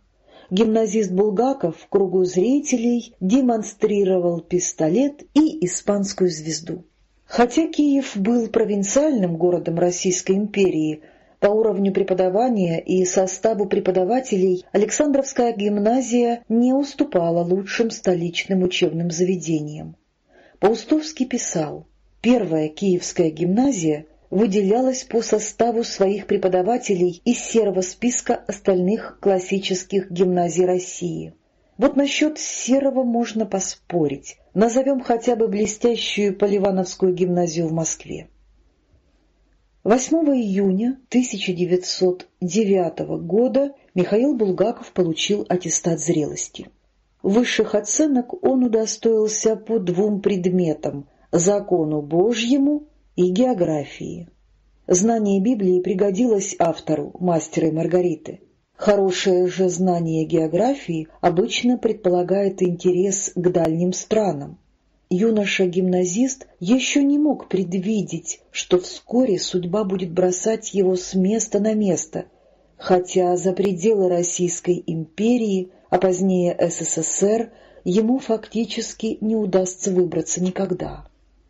Гимназист Булгаков в кругу зрителей демонстрировал пистолет и испанскую звезду. Хотя Киев был провинциальным городом Российской империи – по уровню преподавания и составу преподавателей Александровская гимназия не уступала лучшим столичным учебным заведениям. Паустовский писал, «Первая киевская гимназия выделялась по составу своих преподавателей из серого списка остальных классических гимназий России. Вот насчет серого можно поспорить. Назовем хотя бы блестящую Поливановскую гимназию в Москве. 8 июня 1909 года Михаил Булгаков получил аттестат зрелости. Высших оценок он удостоился по двум предметам – закону Божьему и географии. Знание Библии пригодилось автору, мастера и Маргариты. Хорошее же знание географии обычно предполагает интерес к дальним странам. Юноша-гимназист еще не мог предвидеть, что вскоре судьба будет бросать его с места на место, хотя за пределы Российской империи, а позднее СССР, ему фактически не удастся выбраться никогда.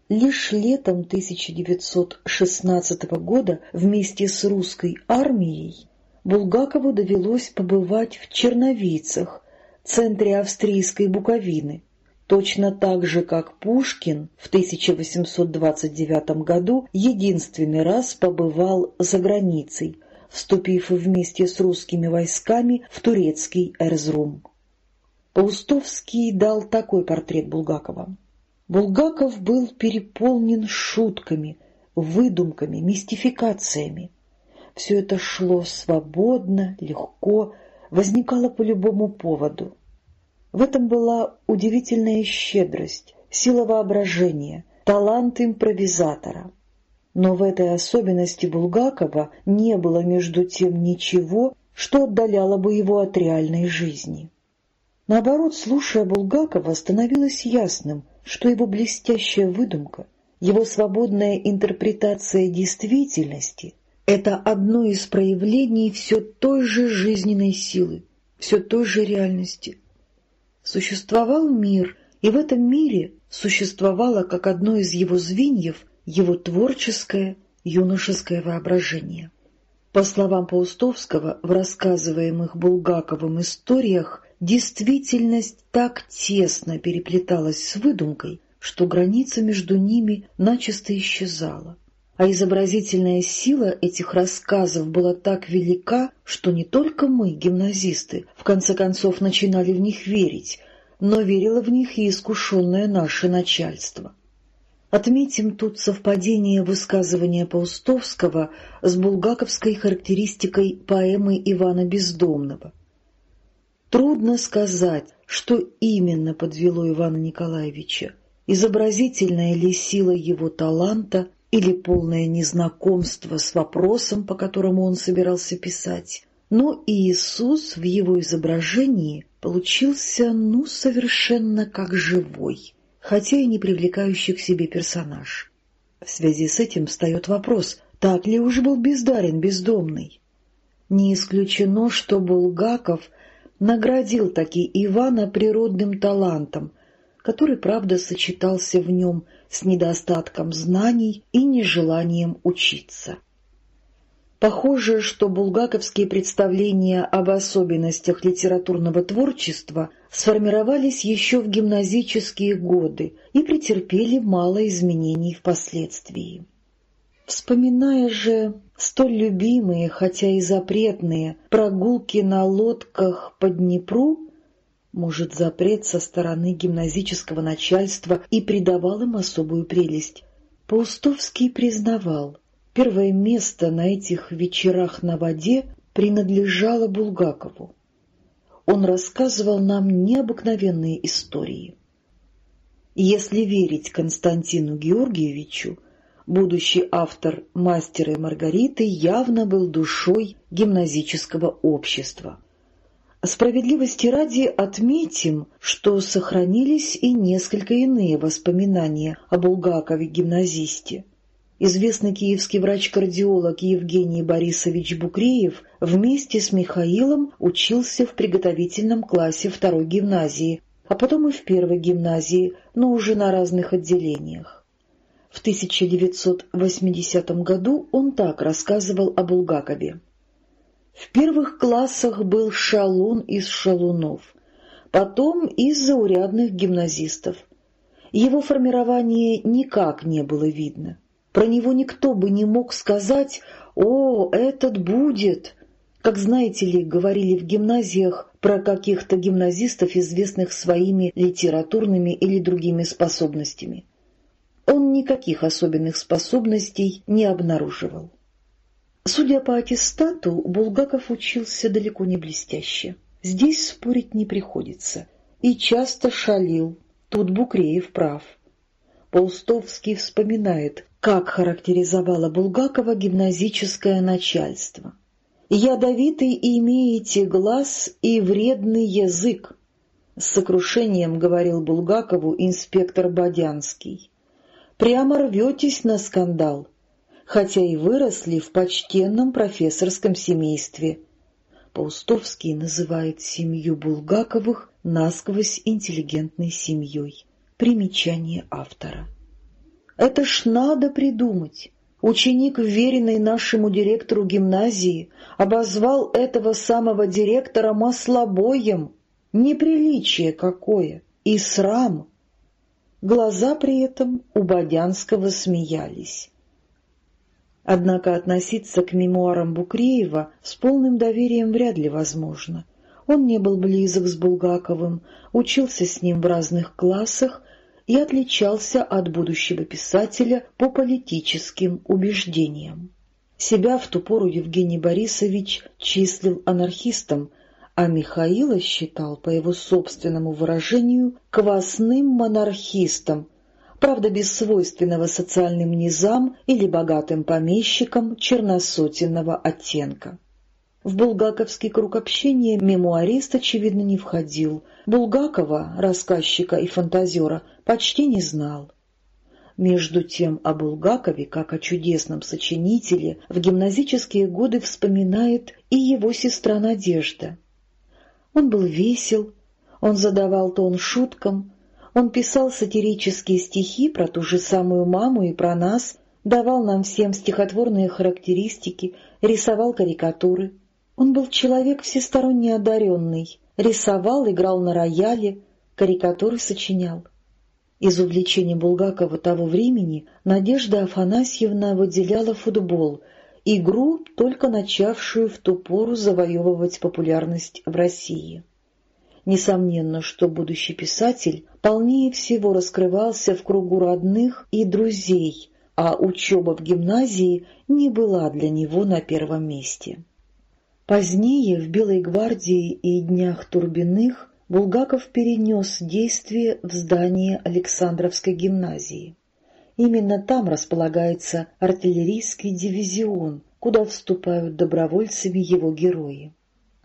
Лишь летом 1916 года вместе с русской армией Булгакову довелось побывать в Черновицах, центре австрийской Буковины, точно так же, как Пушкин в 1829 году единственный раз побывал за границей, вступив вместе с русскими войсками в турецкий Эрзрум. Паустовский дал такой портрет Булгакова. Булгаков был переполнен шутками, выдумками, мистификациями. Все это шло свободно, легко, возникало по любому поводу. В этом была удивительная щедрость, сила воображения, талант импровизатора. Но в этой особенности Булгакова не было между тем ничего, что отдаляло бы его от реальной жизни. Наоборот, слушая Булгакова, становилось ясным, что его блестящая выдумка, его свободная интерпретация действительности это одно из проявлений все той же жизненной силы, все той же реальности. Существовал мир, и в этом мире существовало как одно из его звеньев его творческое, юношеское воображение. По словам Паустовского, в рассказываемых Булгаковым историях действительность так тесно переплеталась с выдумкой, что граница между ними начисто исчезала а изобразительная сила этих рассказов была так велика, что не только мы, гимназисты, в конце концов начинали в них верить, но верило в них и искушенное наше начальство. Отметим тут совпадение высказывания Паустовского с булгаковской характеристикой поэмы Ивана Бездомного. Трудно сказать, что именно подвело Ивана Николаевича, изобразительная ли сила его таланта или полное незнакомство с вопросом, по которому он собирался писать. Но Иисус в его изображении получился, ну, совершенно как живой, хотя и не привлекающий к себе персонаж. В связи с этим встает вопрос, так ли уж был бездарен бездомный? Не исключено, что Булгаков наградил таки Ивана природным талантом, который, правда, сочетался в нем с недостатком знаний и нежеланием учиться. Похоже, что булгаковские представления об особенностях литературного творчества сформировались еще в гимназические годы и претерпели мало изменений впоследствии. Вспоминая же столь любимые, хотя и запретные, прогулки на лодках по Днепру, может, запрет со стороны гимназического начальства и придавал им особую прелесть. Паустовский признавал, первое место на этих вечерах на воде принадлежало Булгакову. Он рассказывал нам необыкновенные истории. Если верить Константину Георгиевичу, будущий автор «Мастера и Маргариты» явно был душой гимназического общества. Справедливости ради отметим, что сохранились и несколько иные воспоминания о Булгакове-гимназисте. Известный киевский врач-кардиолог Евгений Борисович Букреев вместе с Михаилом учился в приготовительном классе второй гимназии, а потом и в первой гимназии, но уже на разных отделениях. В 1980 году он так рассказывал о Булгакове. В первых классах был шалун из шалунов, потом из заурядных гимназистов. Его формирование никак не было видно. Про него никто бы не мог сказать «О, этот будет!» Как знаете ли, говорили в гимназиях про каких-то гимназистов, известных своими литературными или другими способностями. Он никаких особенных способностей не обнаруживал. Судя по аттестату, Булгаков учился далеко не блестяще. Здесь спорить не приходится. И часто шалил. Тут Букреев прав. Полстовский вспоминает, как характеризовало Булгакова гимназическое начальство. «Ядовитый имеете глаз и вредный язык», — с сокрушением говорил Булгакову инспектор Бодянский. «Прямо рветесь на скандал, хотя и выросли в почтенном профессорском семействе». Паустовский называет семью Булгаковых насквозь интеллигентной семьей. Примечание автора. Это ж надо придумать. Ученик, вверенный нашему директору гимназии, обозвал этого самого директора маслобоем. Неприличие какое! И срам! Глаза при этом у Бодянского смеялись. Однако относиться к мемуарам Букреева с полным доверием вряд ли возможно. Он не был близок с Булгаковым, учился с ним в разных классах и отличался от будущего писателя по политическим убеждениям. Себя в ту пору Евгений Борисович числил анархистом, а Михаила считал, по его собственному выражению, квасным монархистом, правда без свойственного социальным низам или богатым помещикам черносотенного оттенка. В булгаковский круг общения мемуарист, очевидно, не входил. Булгакова, рассказчика и фантазера, почти не знал. Между тем о Булгакове, как о чудесном сочинителе, в гимназические годы вспоминает и его сестра Надежда. Он был весел, он задавал тон шуткам, он писал сатирические стихи про ту же самую маму и про нас, давал нам всем стихотворные характеристики, рисовал карикатуры. Он был человек всесторонне одаренный, рисовал, играл на рояле, карикатуры сочинял. Из увлечений Булгакова того времени Надежда Афанасьевна выделяла футбол, игру, только начавшую в ту пору завоевывать популярность в России. Несомненно, что будущий писатель полнее всего раскрывался в кругу родных и друзей, а учеба в гимназии не была для него на первом месте. Позднее в «Белой гвардии» и «Днях Турбиных» Булгаков перенес действие в здание Александровской гимназии. Именно там располагается артиллерийский дивизион, куда вступают добровольцами его герои.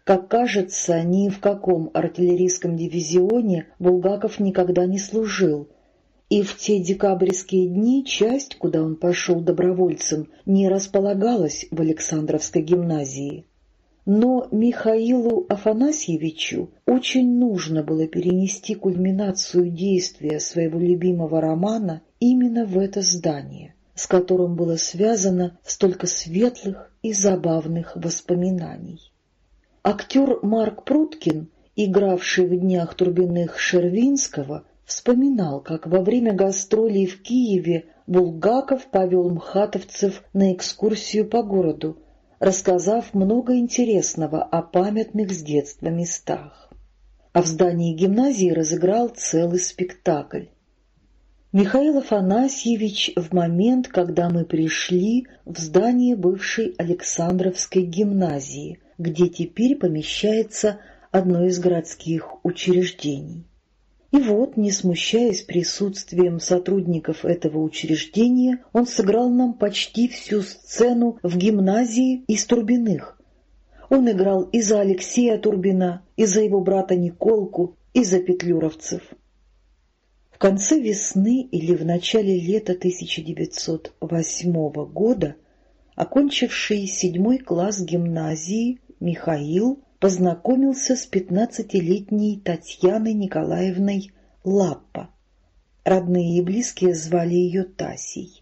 Как кажется, ни в каком артиллерийском дивизионе Булгаков никогда не служил, и в те декабрьские дни часть, куда он пошел добровольцем, не располагалась в Александровской гимназии. Но Михаилу Афанасьевичу очень нужно было перенести кульминацию действия своего любимого романа именно в это здание, с которым было связано столько светлых и забавных воспоминаний. Актер Марк Пруткин, игравший в «Днях Турбиных» Шервинского, вспоминал, как во время гастролей в Киеве Булгаков повел мхатовцев на экскурсию по городу, рассказав много интересного о памятных с детства местах. А в здании гимназии разыграл целый спектакль. Михаил Афанасьевич в момент, когда мы пришли в здание бывшей Александровской гимназии, где теперь помещается одно из городских учреждений. И вот, не смущаясь присутствием сотрудников этого учреждения, он сыграл нам почти всю сцену в гимназии из Турбиных. Он играл и за Алексея Турбина, и за его брата Николку, и за петлюровцев. В конце весны или в начале лета 1908 года, окончивший седьмой класс гимназии, Михаил познакомился с пятнадцатилетней Татьяной Николаевной Лаппа. Родные и близкие звали ее Тасей,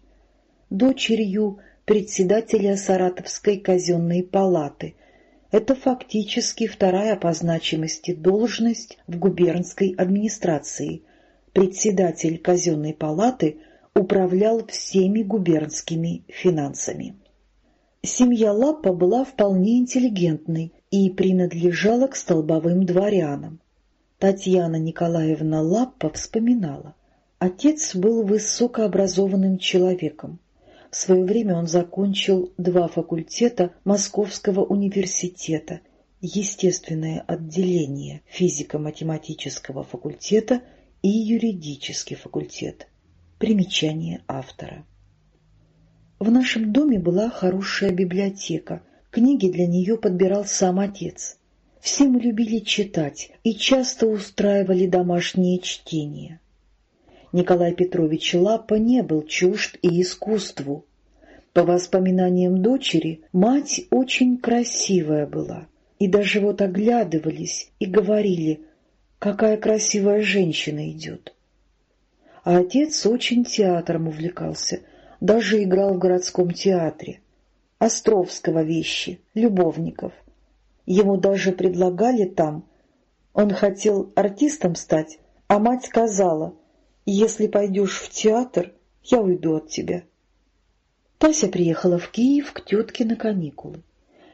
дочерью председателя Саратовской казенной палаты. Это фактически вторая по значимости должность в губернской администрации. Председатель казенной палаты управлял всеми губернскими финансами. Семья Лаппа была вполне интеллигентной и принадлежала к столбовым дворянам. Татьяна Николаевна Лаппа вспоминала. Отец был высокообразованным человеком. В свое время он закончил два факультета Московского университета, естественное отделение физико-математического факультета и юридический факультет. Примечание автора. В нашем доме была хорошая библиотека, книги для нее подбирал сам отец. Все мы любили читать и часто устраивали домашнее чтение. Николай Петрович Лапа не был чужд и искусству. По воспоминаниям дочери, мать очень красивая была, и даже вот оглядывались и говорили, какая красивая женщина идет. А отец очень театром увлекался, даже играл в городском театре. Островского вещи, любовников. Ему даже предлагали там. Он хотел артистом стать, а мать сказала, «Если пойдешь в театр, я уйду от тебя». Тася приехала в Киев к тетке на каникулы.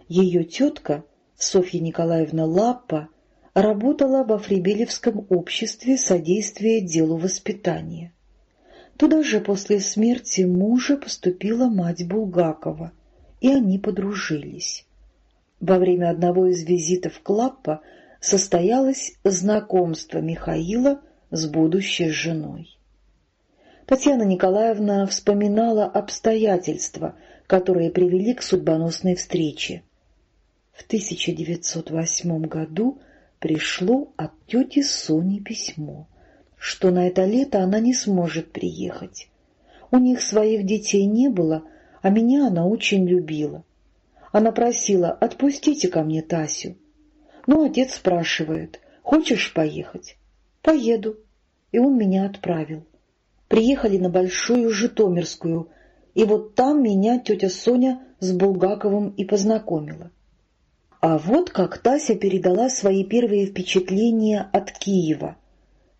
Ее тетка, Софья Николаевна Лаппа, работала во Фребелевском обществе содействия делу воспитания. Туда же после смерти мужа поступила мать Булгакова, и они подружились. Во время одного из визитов Клаппа состоялось знакомство Михаила с будущей женой. Татьяна Николаевна вспоминала обстоятельства, которые привели к судьбоносной встрече. В 1908 году пришло от тети Сони письмо, что на это лето она не сможет приехать. У них своих детей не было, а меня она очень любила. Она просила «отпустите ко мне Тасю». Ну, отец спрашивает «хочешь поехать?» «Поеду». И он меня отправил. Приехали на Большую Житомирскую, и вот там меня тетя Соня с Булгаковым и познакомила. А вот как Тася передала свои первые впечатления от Киева.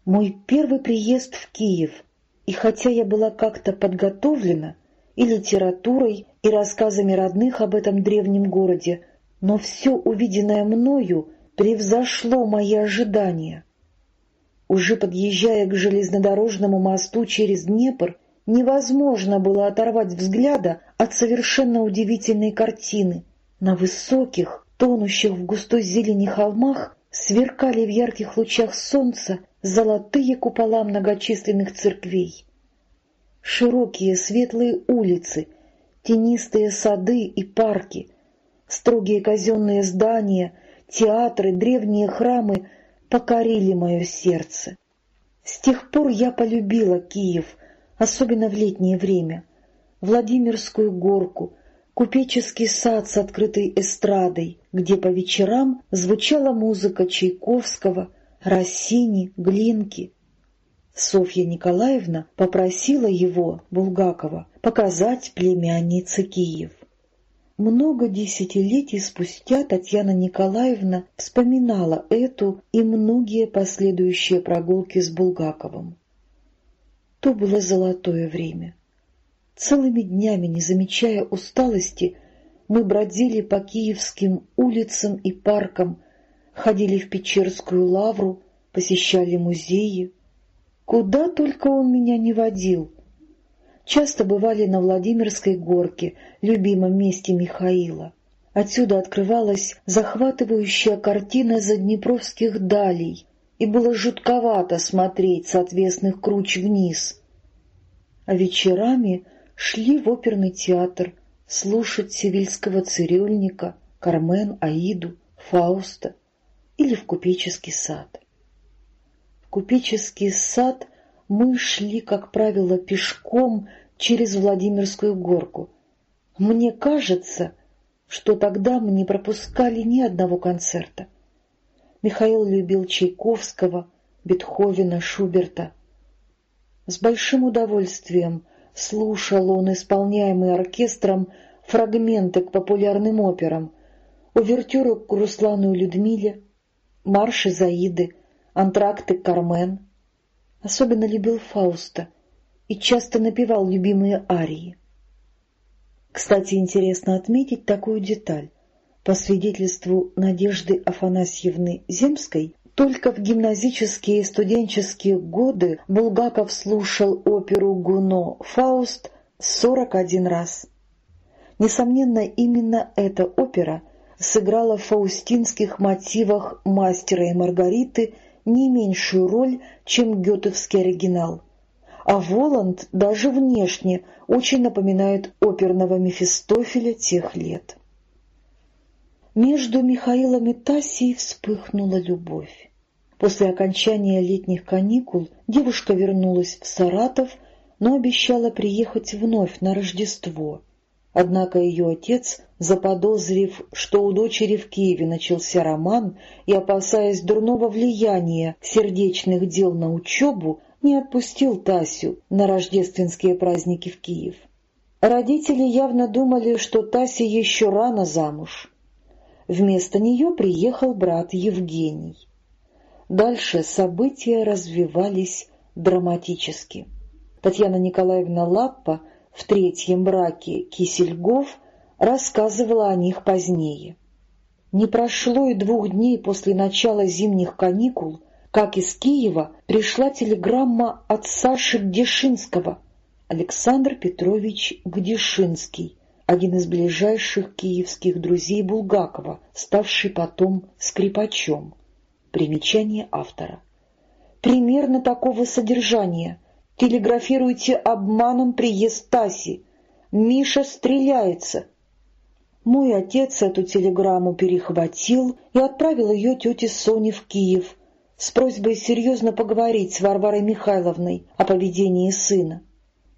Мой первый приезд в Киев, и хотя я была как-то подготовлена и литературой, и рассказами родных об этом древнем городе, но все увиденное мною превзошло мои ожидания. Уже подъезжая к железнодорожному мосту через Днепр, невозможно было оторвать взгляда от совершенно удивительной картины. На высоких, тонущих в густой зелени холмах сверкали в ярких лучах солнца золотые купола многочисленных церквей. Широкие светлые улицы — тенистые сады и парки, строгие казенные здания, театры, древние храмы покорили мое сердце. С тех пор я полюбила Киев, особенно в летнее время, Владимирскую горку, купеческий сад с открытой эстрадой, где по вечерам звучала музыка Чайковского, Россини, Глинки. Софья Николаевна попросила его, Булгакова, показать племяннице Киев. Много десятилетий спустя Татьяна Николаевна вспоминала эту и многие последующие прогулки с Булгаковым. То было золотое время. Целыми днями, не замечая усталости, мы бродили по киевским улицам и паркам, ходили в Печерскую лавру, посещали музеи. Куда только он меня не водил. Часто бывали на Владимирской горке, любимом месте Михаила. Отсюда открывалась захватывающая картина заднепровских далей, и было жутковато смотреть с отвесных круч вниз. А вечерами шли в оперный театр слушать севильского цирюльника, Кармен, Аиду, Фауста или в купеческий сад купеческий сад мы шли, как правило, пешком через Владимирскую горку. Мне кажется, что тогда мы не пропускали ни одного концерта. Михаил любил Чайковского, Бетховена, Шуберта. С большим удовольствием слушал он исполняемый оркестром фрагменты к популярным операм, увертюру к Руслану и Людмиле, марши Заиды, антракты Кармен. Особенно любил Фауста, и часто напевал любимые арии. Кстати, интересно отметить такую деталь. По свидетельству Надежды Афанасьевны Земской, только в гимназические и студенческие годы Булгаков слушал оперу Гуно «Фауст» 41 раз. Несомненно, именно эта опера сыграла в фаустинских мотивах «Мастера и Маргариты» не меньшую роль, чем гетовский оригинал. А Воланд даже внешне очень напоминает оперного Мефистофеля тех лет. Между Михаилом и Тассией вспыхнула любовь. После окончания летних каникул девушка вернулась в Саратов, но обещала приехать вновь на Рождество. Однако ее отец, заподозрив, что у дочери в Киеве начался роман и опасаясь дурного влияния сердечных дел на учебу, не отпустил Тасю на рождественские праздники в Киев. Родители явно думали, что Тасе еще рано замуж. Вместо нее приехал брат Евгений. Дальше события развивались драматически. Татьяна Николаевна Лаппа в третьем браке Кисельгов рассказывала о них позднее. Не прошло и двух дней после начала зимних каникул, как из Киева пришла телеграмма от Саши Гдешинского, Александр Петрович Гдешинский, один из ближайших киевских друзей Булгакова, ставший потом скрипачом. Примечание автора. Примерно такого содержания. Телеграфируйте обманом приезд Таси. Миша стреляется. Мой отец эту телеграмму перехватил и отправил ее тете Соне в Киев с просьбой серьезно поговорить с Варварой Михайловной о поведении сына.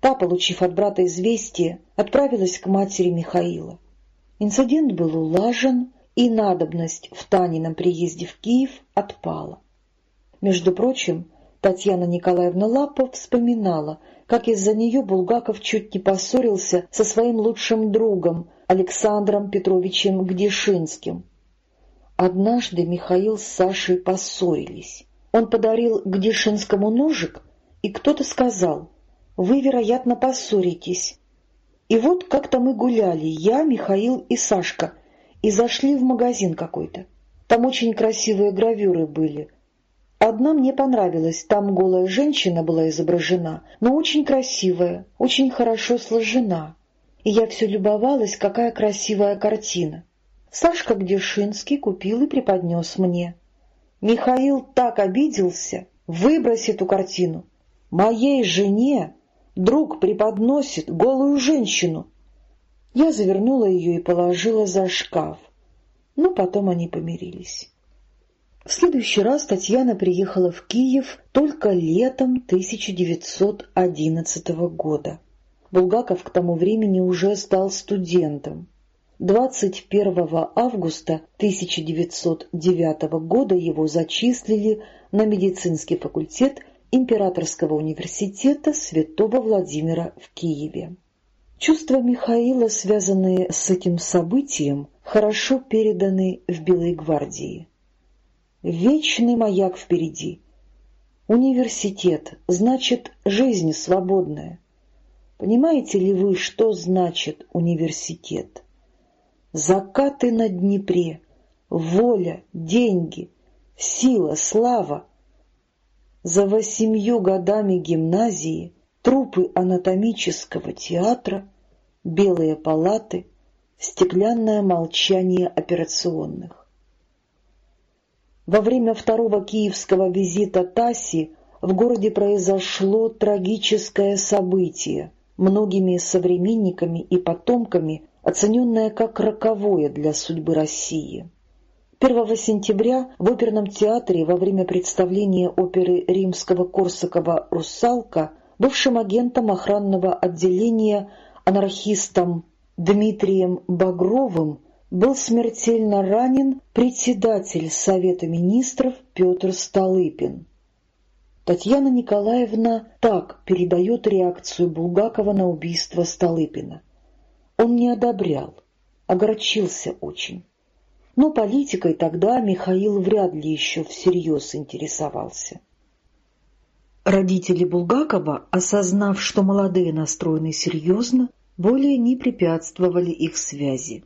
Та, получив от брата известие, отправилась к матери Михаила. Инцидент был улажен, и надобность в Танином приезде в Киев отпала. Между прочим, Татьяна Николаевна Лапа вспоминала, как из-за нее Булгаков чуть не поссорился со своим лучшим другом Александром Петровичем Гдешинским. Однажды Михаил с Сашей поссорились. Он подарил Гдешинскому ножик, и кто-то сказал, «Вы, вероятно, поссоритесь». И вот как-то мы гуляли, я, Михаил и Сашка, и зашли в магазин какой-то. Там очень красивые гравюры были. Одна мне понравилась, там голая женщина была изображена, но очень красивая, очень хорошо сложена. И я все любовалась, какая красивая картина. Сашка Гдешинский купил и преподнес мне. Михаил так обиделся, выбрось эту картину. Моей жене друг преподносит голую женщину. Я завернула ее и положила за шкаф. Но потом они помирились. В следующий раз Татьяна приехала в Киев только летом 1911 года. Булгаков к тому времени уже стал студентом. 21 августа 1909 года его зачислили на медицинский факультет Императорского университета Святого Владимира в Киеве. Чувства Михаила, связанные с этим событием, хорошо переданы в Белой гвардии. Вечный маяк впереди. Университет значит жизнь свободная. Понимаете ли вы, что значит университет? Закаты на Днепре, воля, деньги, сила, слава. За восемью годами гимназии трупы анатомического театра, белые палаты, стеклянное молчание операционных. Во время второго киевского визита Таси в городе произошло трагическое событие, многими современниками и потомками оцененное как роковое для судьбы России. 1 сентября в оперном театре во время представления оперы римского Корсакова «Русалка» бывшим агентом охранного отделения анархистом Дмитрием Багровым был смертельно ранен председатель Совета министров Петр Столыпин. Татьяна Николаевна так передает реакцию Булгакова на убийство Столыпина. Он не одобрял, огорчился очень. Но политикой тогда Михаил вряд ли еще всерьез интересовался. Родители Булгакова, осознав, что молодые настроены серьезно, более не препятствовали их связи.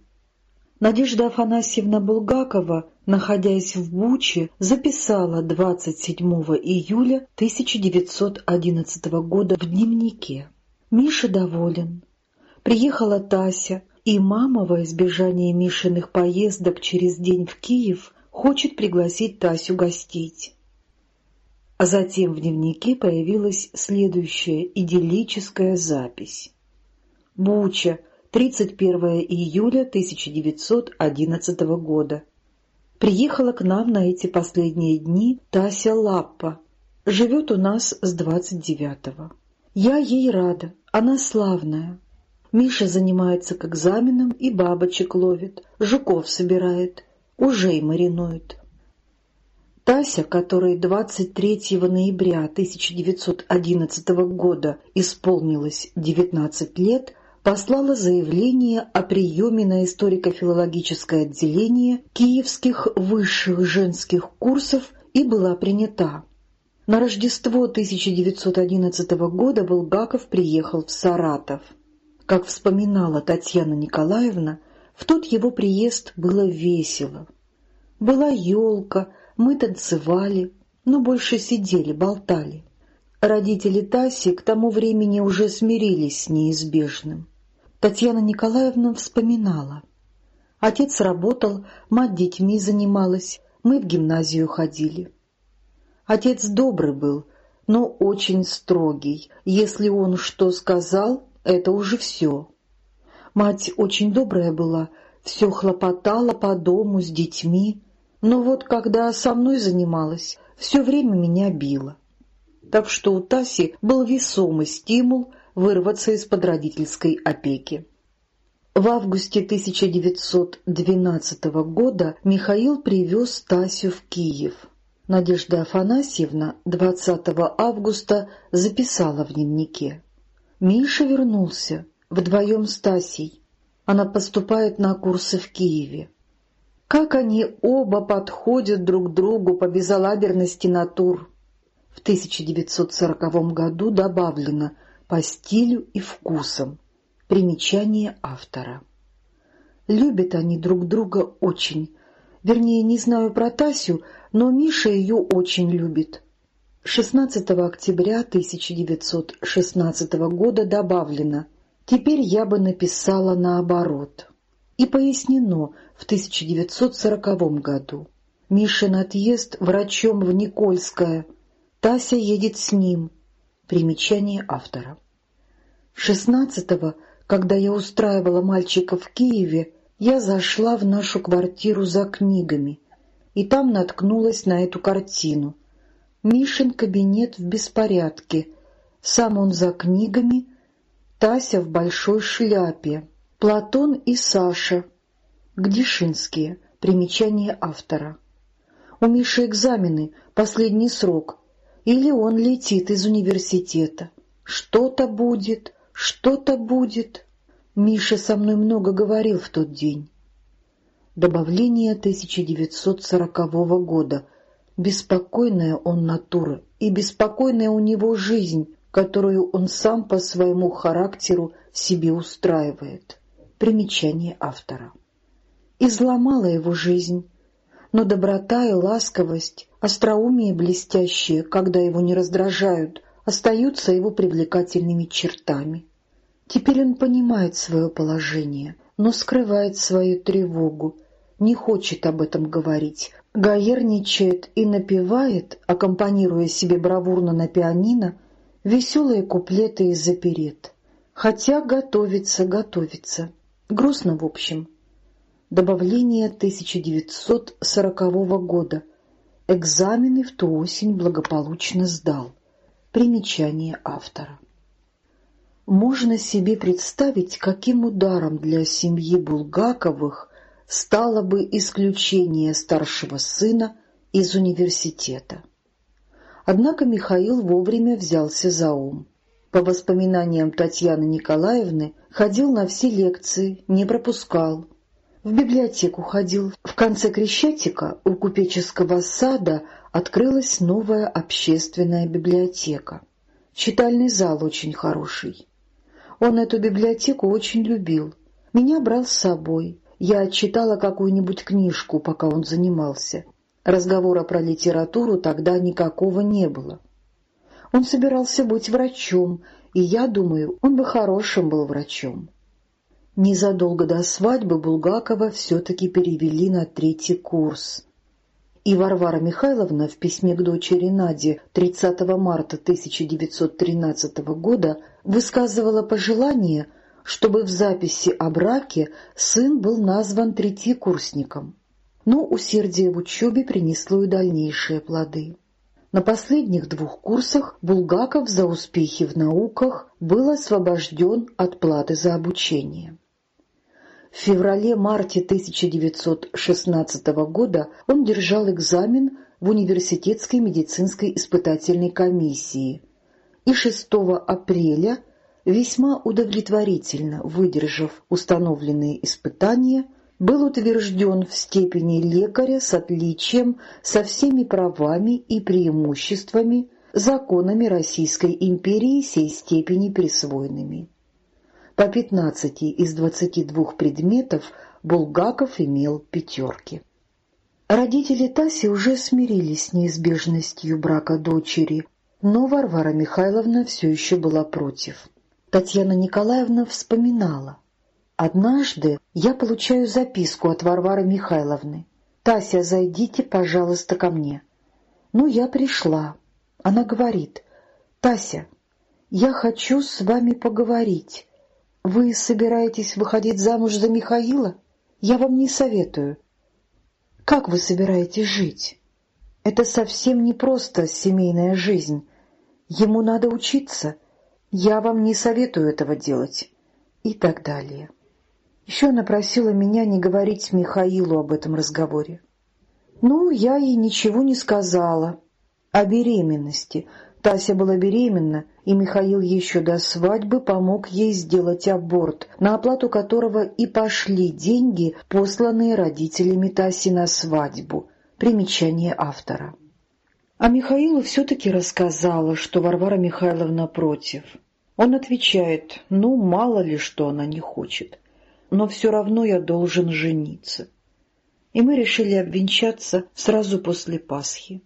Надежда Афанасьевна Булгакова, находясь в Буче, записала 27 июля 1911 года в дневнике. «Миша доволен. Приехала Тася, и мама во избежание Мишиных поездок через день в Киев хочет пригласить Тасю гостить. А затем в дневнике появилась следующая идиллическая запись. Буча, 31 июля 1911 года. Приехала к нам на эти последние дни Тася Лаппа. Живет у нас с 29-го. Я ей рада, она славная. Миша занимается к экзаменам и бабочек ловит, жуков собирает, ужей маринует. Тася, которой 23 ноября 1911 года исполнилось 19 лет, послала заявление о приеме на историко-филологическое отделение киевских высших женских курсов и была принята. На Рождество 1911 года Булгаков приехал в Саратов. Как вспоминала Татьяна Николаевна, в тот его приезд было весело. Была елка, мы танцевали, но больше сидели, болтали. Родители Таси к тому времени уже смирились с неизбежным. Татьяна Николаевна вспоминала. Отец работал, мать детьми занималась, мы в гимназию ходили. Отец добрый был, но очень строгий. Если он что сказал, это уже все. Мать очень добрая была, все хлопотала по дому с детьми, но вот когда со мной занималась, все время меня била. Так что у Таси был весомый стимул вырваться из-под родительской опеки. В августе 1912 года Михаил привез Тасю в Киев. Надежда Афанасьевна 20 августа записала в дневнике. «Миша вернулся, вдвоем с Тасей. Она поступает на курсы в Киеве. Как они оба подходят друг другу по безалаберности натур. В 1940 году добавлено по стилю и вкусам. Примечание автора. Любят они друг друга очень. Вернее, не знаю про Тасю, но Миша ее очень любит. 16 октября 1916 года добавлено «Теперь я бы написала наоборот» и пояснено в 1940 году. Мишин отъезд врачом в Никольское. Тася едет с ним. Примечание автора. 16-го, когда я устраивала мальчика в Киеве, я зашла в нашу квартиру за книгами, и там наткнулась на эту картину. Мишин кабинет в беспорядке, сам он за книгами, Тася в большой шляпе. Платон и Саша. Гдишинские. Примечание автора. У Миши экзамены, последний срок. Или он летит из университета. Что-то будет, что-то будет. Миша со мной много говорил в тот день. Добавление 1940 года. Беспокойная он натура, и беспокойная у него жизнь, которую он сам по своему характеру себе устраивает. Примечание автора. Изломала его жизнь, но доброта и ласковость, остроумие блестящие, когда его не раздражают, остаются его привлекательными чертами. Теперь он понимает свое положение, но скрывает свою тревогу, не хочет об этом говорить, гаерничает и напевает, аккомпанируя себе бравурно на пианино, веселые куплеты из оперет. Хотя готовится, готовится. Грустно, в общем. Добавление 1940 года. Экзамены в ту осень благополучно сдал. Примечание автора. Можно себе представить, каким ударом для семьи Булгаковых стало бы исключение старшего сына из университета. Однако Михаил вовремя взялся за ум. По воспоминаниям Татьяны Николаевны, ходил на все лекции, не пропускал. В библиотеку ходил. В конце Крещатика у купеческого сада открылась новая общественная библиотека. Читальный зал очень хороший. Он эту библиотеку очень любил. Меня брал с собой. Я читала какую-нибудь книжку, пока он занимался. Разговора про литературу тогда никакого не было. Он собирался быть врачом, и я думаю, он бы хорошим был врачом. Незадолго до свадьбы Булгакова все-таки перевели на третий курс. И Варвара Михайловна в письме к дочери Наде 30 марта 1913 года высказывала пожелание, чтобы в записи о браке сын был назван третьекурсником. Но усердие в учебе принесло и дальнейшие плоды. На последних двух курсах Булгаков за успехи в науках был освобожден от платы за обучение. В феврале-марте 1916 года он держал экзамен в Университетской медицинской испытательной комиссии и 6 апреля, весьма удовлетворительно выдержав установленные испытания, был утвержден в степени лекаря с отличием со всеми правами и преимуществами законами Российской империи сей степени присвоенными. По 15 из 22 предметов Булгаков имел пятерки. Родители Таси уже смирились с неизбежностью брака дочери, но Варвара Михайловна все еще была против. Татьяна Николаевна вспоминала. «Однажды я получаю записку от Варвары Михайловны. «Тася, зайдите, пожалуйста, ко мне». Ну, я пришла. Она говорит, «Тася, я хочу с вами поговорить. Вы собираетесь выходить замуж за Михаила? Я вам не советую. Как вы собираетесь жить? Это совсем не просто семейная жизнь. Ему надо учиться. Я вам не советую этого делать. И так далее. Еще она просила меня не говорить Михаилу об этом разговоре. Ну, я ей ничего не сказала. О беременности. Тася была беременна, и Михаил еще до свадьбы помог ей сделать аборт, на оплату которого и пошли деньги, посланные родителями Таси на свадьбу. Примечание автора. А Михаилу все-таки рассказала, что Варвара Михайловна против. Он отвечает, ну, мало ли что она не хочет, но все равно я должен жениться. И мы решили обвенчаться сразу после Пасхи.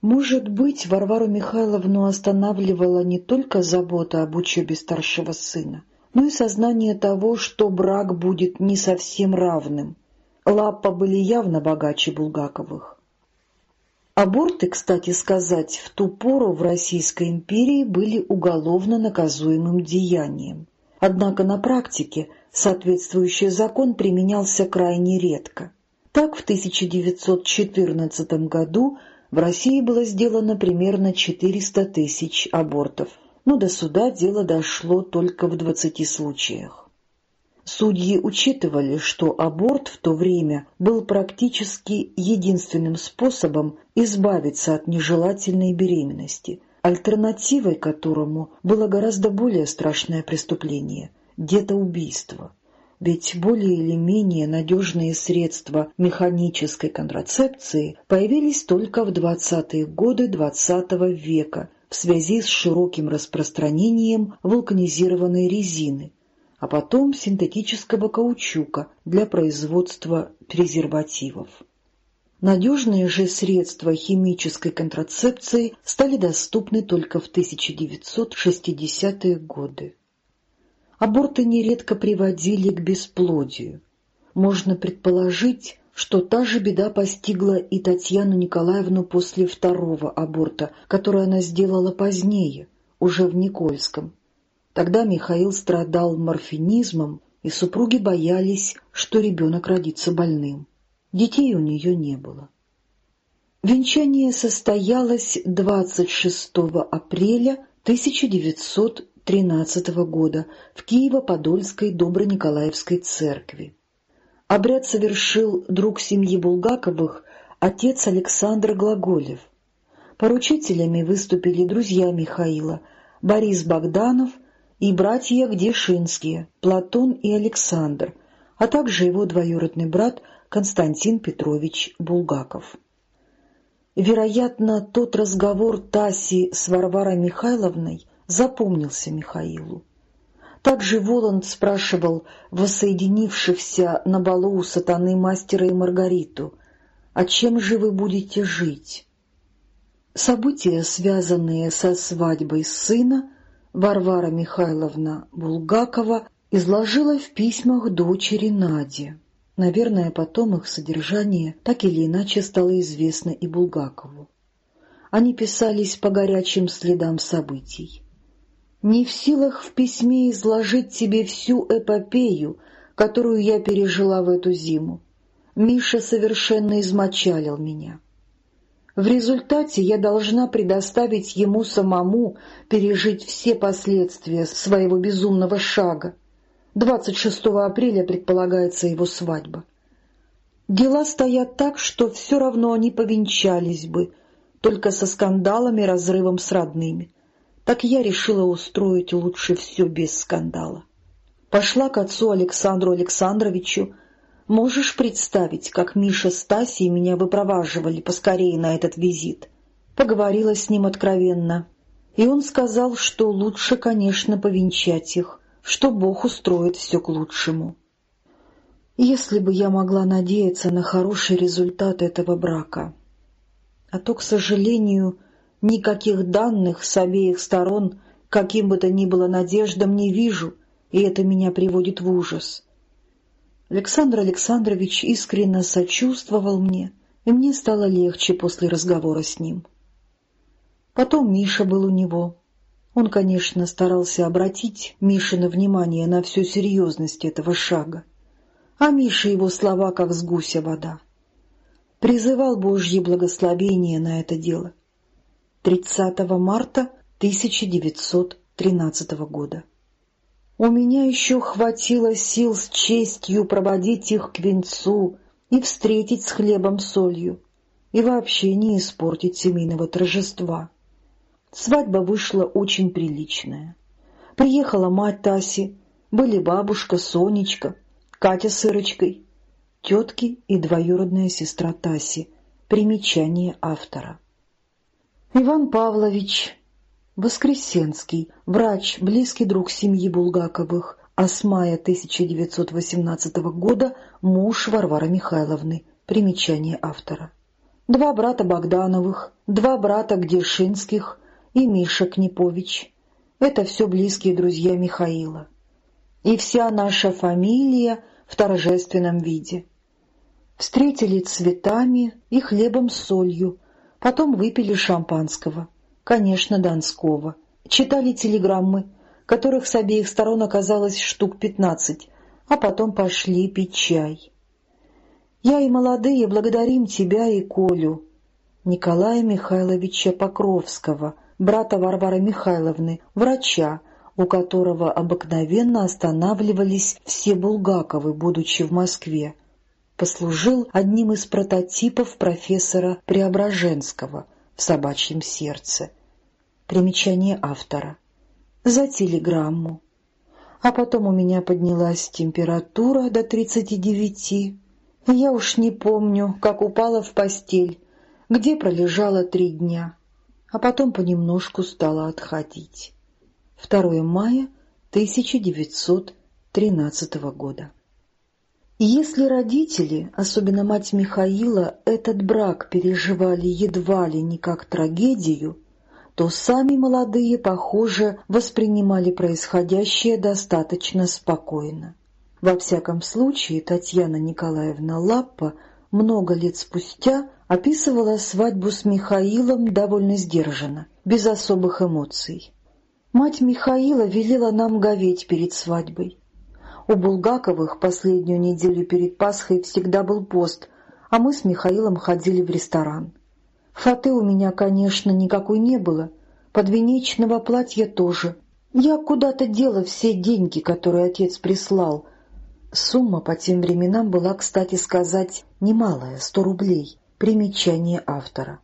Может быть, Варвару Михайловну останавливала не только забота об учебе старшего сына, но и сознание того, что брак будет не совсем равным. Лаппа были явно богаче Булгаковых. Аборты, кстати сказать, в ту пору в Российской империи были уголовно наказуемым деянием. Однако на практике соответствующий закон применялся крайне редко. Так в 1914 году в России было сделано примерно 400 тысяч абортов, но до суда дело дошло только в 20 случаях. Судьи учитывали, что аборт в то время был практически единственным способом избавиться от нежелательной беременности, альтернативой которому было гораздо более страшное преступление – детоубийство. Ведь более или менее надежные средства механической контрацепции появились только в 20-е годы XX -го века в связи с широким распространением вулканизированной резины, а потом синтетического каучука для производства презервативов. Надежные же средства химической контрацепции стали доступны только в 1960-е годы. Аборты нередко приводили к бесплодию. Можно предположить, что та же беда постигла и Татьяну Николаевну после второго аборта, который она сделала позднее, уже в Никольском. Тогда Михаил страдал морфинизмом, и супруги боялись, что ребенок родится больным. Детей у нее не было. Венчание состоялось 26 апреля 1900 13 года в Киево-Подольской Добро-Николаевской церкви. Обряд совершил друг семьи Булгаковых, отец Александр Глаголев. Поручителями выступили друзья Михаила, Борис Богданов и братья Гдешинские, Платон и Александр, а также его двоюродный брат Константин Петрович Булгаков. Вероятно, тот разговор Таси с Варварой Михайловной запомнился Михаилу. Также Воланд спрашивал воссоединившихся на балу у сатаны мастера и Маргариту, «А чем же вы будете жить?» События, связанные со свадьбой сына, Варвара Михайловна Булгакова изложила в письмах дочери Наде. Наверное, потом их содержание так или иначе стало известно и Булгакову. Они писались по горячим следам событий. «Не в силах в письме изложить тебе всю эпопею, которую я пережила в эту зиму. Миша совершенно измочалил меня. В результате я должна предоставить ему самому пережить все последствия своего безумного шага, 26 апреля предполагается его свадьба. Дела стоят так, что все равно они повенчались бы, только со скандалами, разрывом с родными. Так я решила устроить лучше все без скандала. Пошла к отцу Александру Александровичу. Можешь представить, как Миша с Тасей меня выпроваживали поскорее на этот визит? Поговорила с ним откровенно. И он сказал, что лучше, конечно, повенчать их, что Бог устроит все к лучшему. Если бы я могла надеяться на хороший результат этого брака. А то, к сожалению, никаких данных с обеих сторон, каким бы то ни было надеждам, не вижу, и это меня приводит в ужас. Александр Александрович искренне сочувствовал мне, и мне стало легче после разговора с ним. Потом Миша был у него. Он, конечно, старался обратить Мишина внимание на всю серьезность этого шага. А Миша его слова, как с гуся вода. Призывал Божье благословение на это дело. 30 марта 1913 года. У меня еще хватило сил с честью проводить их к венцу и встретить с хлебом-солью, и вообще не испортить семейного торжества. Свадьба вышла очень приличная. Приехала мать Таси, были бабушка, Сонечка, Катя с Ирочкой, тетки и двоюродная сестра Таси. Примечание автора. Иван Павлович Воскресенский, врач, близкий друг семьи Булгаковых, а с мая 1918 года муж Варвары Михайловны. Примечание автора. Два брата Богдановых, два брата Гдешинских, и Миша Книпович. Это все близкие друзья Михаила. И вся наша фамилия в торжественном виде. Встретили цветами и хлебом с солью, потом выпили шампанского, конечно, донского. Читали телеграммы, которых с обеих сторон оказалось штук пятнадцать, а потом пошли пить чай. Я и молодые благодарим тебя и Колю, Николая Михайловича Покровского, брата Варвары Михайловны, врача, у которого обыкновенно останавливались все Булгаковы, будучи в Москве. Послужил одним из прототипов профессора Преображенского в «Собачьем сердце». Примечание автора. За телеграмму. А потом у меня поднялась температура до 39. Я уж не помню, как упала в постель, где пролежала три дня а потом понемножку стала отходить. 2 мая 1913 года. Если родители, особенно мать Михаила, этот брак переживали едва ли не как трагедию, то сами молодые, похоже, воспринимали происходящее достаточно спокойно. Во всяком случае, Татьяна Николаевна Лаппа много лет спустя описывала свадьбу с Михаилом довольно сдержанно, без особых эмоций. Мать Михаила велела нам говеть перед свадьбой. У Булгаковых последнюю неделю перед Пасхой всегда был пост, а мы с Михаилом ходили в ресторан. Фаты у меня, конечно, никакой не было, подвенечного платья тоже. Я куда-то дела все деньги, которые отец прислал. Сумма по тем временам была, кстати сказать, немалая — сто рублей. Примечание автора.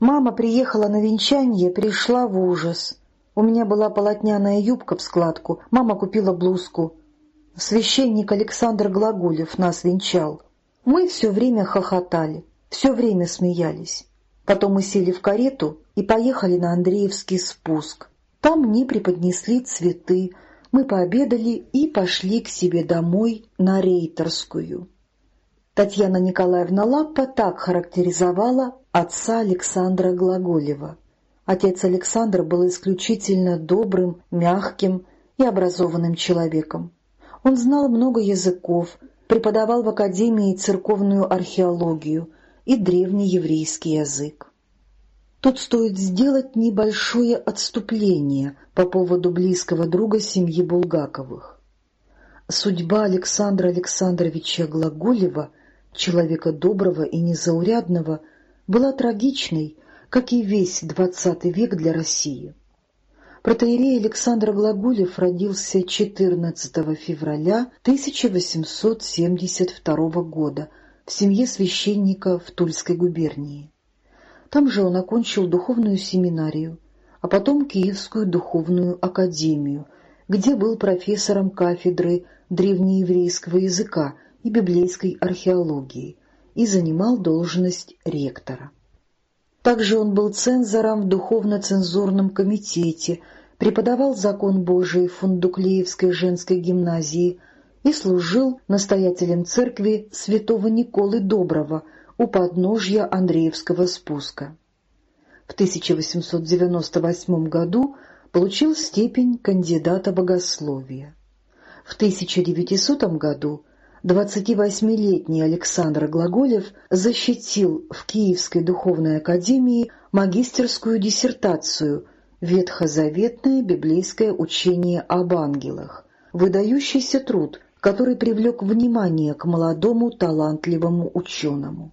Мама приехала на венчание, пришла в ужас. У меня была полотняная юбка в складку, мама купила блузку. Священник Александр Глаголев нас венчал. Мы все время хохотали. все время смеялись. Потом мы сели в карету и поехали на Андреевский спуск. Там мне преподнесли цветы, мы пообедали и пошли к себе домой на Рейтерскую. Татьяна Николаевна Лаппа так характеризовала отца Александра Глаголева. Отец Александр был исключительно добрым, мягким и образованным человеком. Он знал много языков, преподавал в Академии церковную археологию и древний еврейский язык. Тут стоит сделать небольшое отступление по поводу близкого друга семьи Булгаковых. Судьба Александра Александровича Глаголева, человека доброго и незаурядного, была трагичной, как и весь XX век для России. Протоиерей Александр Глаголев родился 14 февраля 1872 года в семье священника в Тульской губернии. Там же он окончил духовную семинарию, а потом Киевскую духовную академию, где был профессором кафедры древнееврейского языка и библейской археологии и занимал должность ректора. Также он был цензором в духовно-цензурном комитете, преподавал закон Божий в Фундуклеевской женской гимназии и служил настоятелем церкви святого Николы Доброго – у подножья Андреевского спуска. В 1898 году получил степень кандидата богословия. В 1900 году 28-летний Александр Глаголев защитил в Киевской духовной академии магистерскую диссертацию «Ветхозаветное библейское учение об ангелах», выдающийся труд, который привлек внимание к молодому талантливому ученому.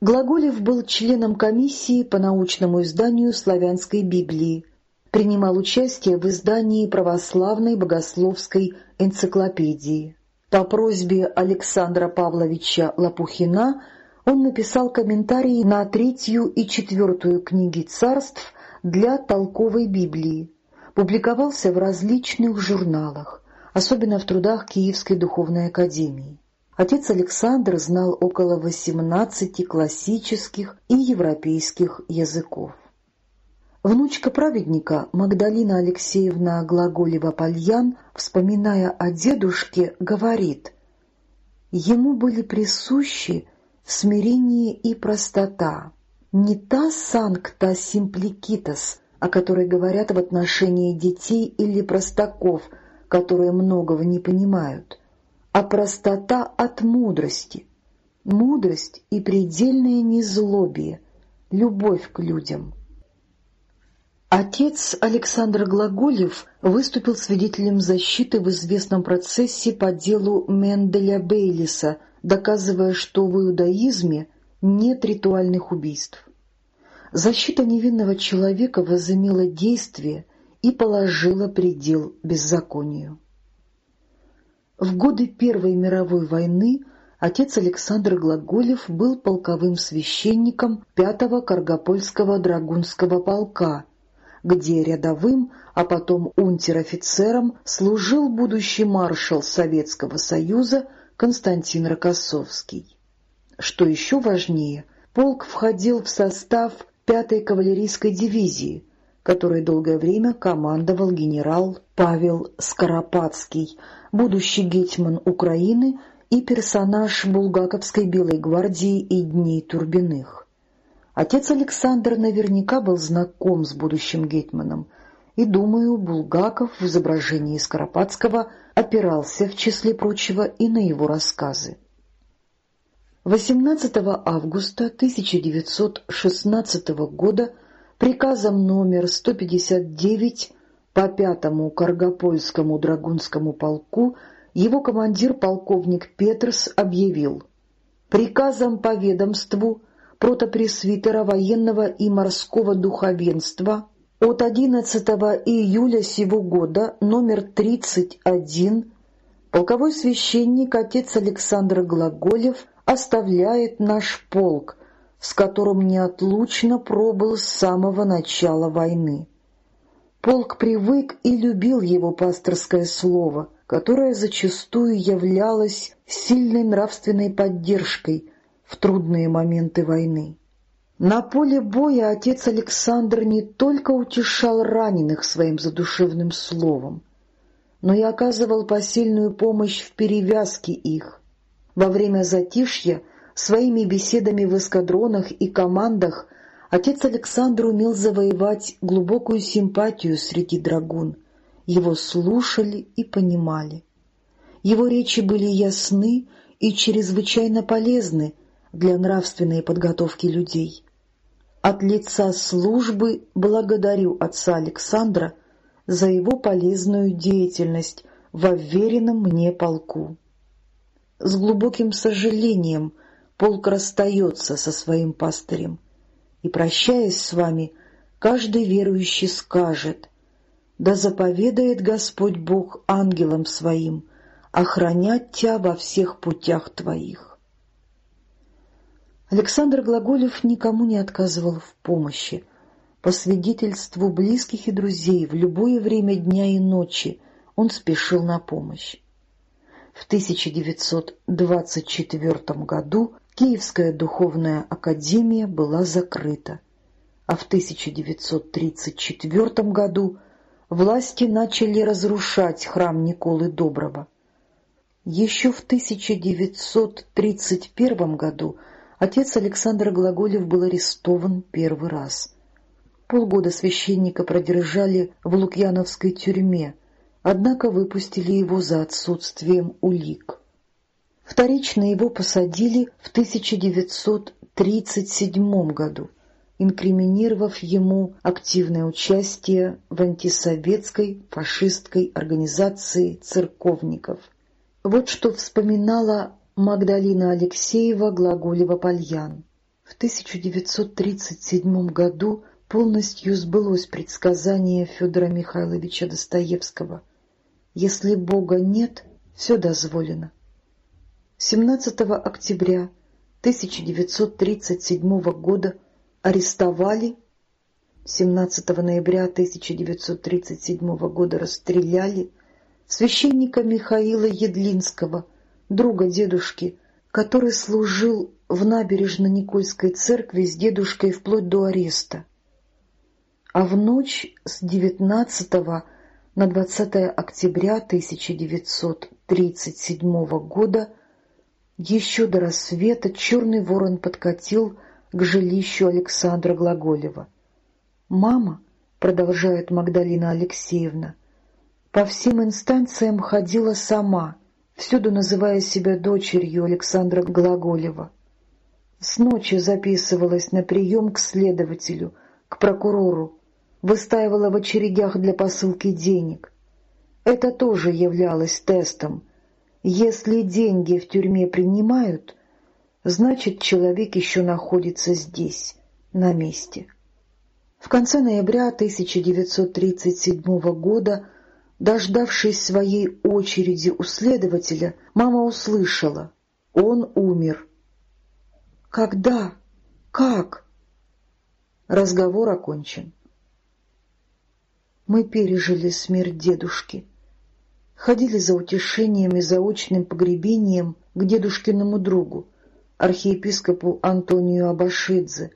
Глаголев был членом комиссии по научному изданию славянской Библии, принимал участие в издании православной богословской энциклопедии. По просьбе Александра Павловича Лопухина он написал комментарии на третью и четвертую книги царств для толковой Библии, публиковался в различных журналах, особенно в трудах Киевской духовной академии. Отец Александр знал около 18 классических и европейских языков. Внучка праведника Магдалина Алексеевна Глаголева-Пальян, вспоминая о дедушке, говорит, «Ему были присущи смирение и простота, не та санкта симпликитас, о которой говорят в отношении детей или простаков, которые многого не понимают, а простота от мудрости, мудрость и предельное незлобие, любовь к людям. Отец Александр Глаголев выступил свидетелем защиты в известном процессе по делу Менделя Бейлиса, доказывая, что в иудаизме нет ритуальных убийств. Защита невинного человека возымела действие и положила предел беззаконию. В годы Первой мировой войны отец Александр Глаголев был полковым священником 5-го Каргопольского драгунского полка, где рядовым, а потом унтер-офицером служил будущий маршал Советского Союза Константин Рокоссовский. Что еще важнее, полк входил в состав 5-й кавалерийской дивизии, которой долгое время командовал генерал Павел Скоропадский – будущий гетьман Украины и персонаж Булгаковской Белой гвардии и Дней Турбиных. Отец Александр наверняка был знаком с будущим гетьманом, и, думаю, Булгаков в изображении Скоропадского опирался, в числе прочего, и на его рассказы. 18 августа 1916 года приказом номер 159 по пятому Каргопольскому драгунскому полку его командир полковник Петерс объявил приказом по ведомству протопресвитера военного и морского духовенства от 11 июля сего года номер 31 полковой священник отец Александр Глаголев оставляет наш полк, с которым неотлучно пробыл с самого начала войны. Полк привык и любил его пасторское слово, которое зачастую являлось сильной нравственной поддержкой, трудные моменты войны. На поле боя отец Александр не только утешал раненых своим задушевным словом, но и оказывал посильную помощь в перевязке их. Во время затишья своими беседами в эскадронах и командах отец Александр умел завоевать глубокую симпатию среди драгун. Его слушали и понимали. Его речи были ясны и чрезвычайно полезны для нравственной подготовки людей. От лица службы благодарю отца Александра за его полезную деятельность в уверенном мне полку. С глубоким сожалением полк расстается со своим пастырем, и, прощаясь с вами, каждый верующий скажет «Да заповедает Господь Бог ангелам своим охранять тебя во всех путях твоих». Александр Глаголев никому не отказывал в помощи. По свидетельству близких и друзей, в любое время дня и ночи он спешил на помощь. В 1924 году Киевская духовная академия была закрыта, а в 1934 году власти начали разрушать храм Николы Доброго. Еще в 1931 году Отец Александр Глаголев был арестован первый раз. Полгода священника продержали в Лукьяновской тюрьме, однако выпустили его за отсутствием улик. Вторично его посадили в 1937 году, инкриминировав ему активное участие в антисоветской фашистской организации церковников. Вот что вспоминала Магдалина Алексеева Глаголева-Пальян. В 1937 году полностью сбылось предсказание Федора Михайловича Достоевского «Если Бога нет, все дозволено». 17 октября 1937 года арестовали, 17 ноября 1937 года расстреляли священника Михаила Едлинского – друга дедушки, который служил в набережно-Никольской церкви с дедушкой вплоть до ареста. А в ночь с 19 на 20 октября 1937 года еще до рассвета черный ворон подкатил к жилищу Александра Глаголева. «Мама», — продолжает Магдалина Алексеевна, — «по всем инстанциям ходила сама» всюду называя себя дочерью Александра Глаголева. С ночи записывалась на прием к следователю, к прокурору, выстаивала в очередях для посылки денег. Это тоже являлось тестом. Если деньги в тюрьме принимают, значит, человек еще находится здесь, на месте. В конце ноября 1937 года Дождавшись своей очереди у следователя, мама услышала — он умер. «Когда? Как?» Разговор окончен. Мы пережили смерть дедушки. Ходили за утешением и заочным погребением к дедушкиному другу, архиепископу Антонию Абашидзе,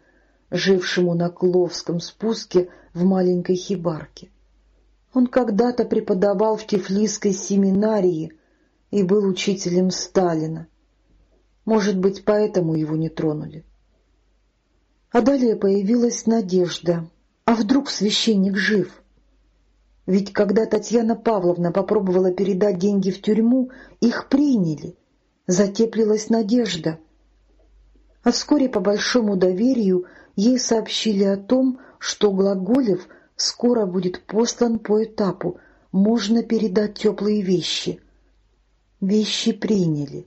жившему на Кловском спуске в маленькой хибарке. Он когда-то преподавал в Тифлисской семинарии и был учителем Сталина. Может быть, поэтому его не тронули. А далее появилась надежда. А вдруг священник жив? Ведь когда Татьяна Павловна попробовала передать деньги в тюрьму, их приняли. Затеплилась надежда. А вскоре по большому доверию ей сообщили о том, что Глаголев — скоро будет послан по этапу, можно передать теплые вещи. Вещи приняли.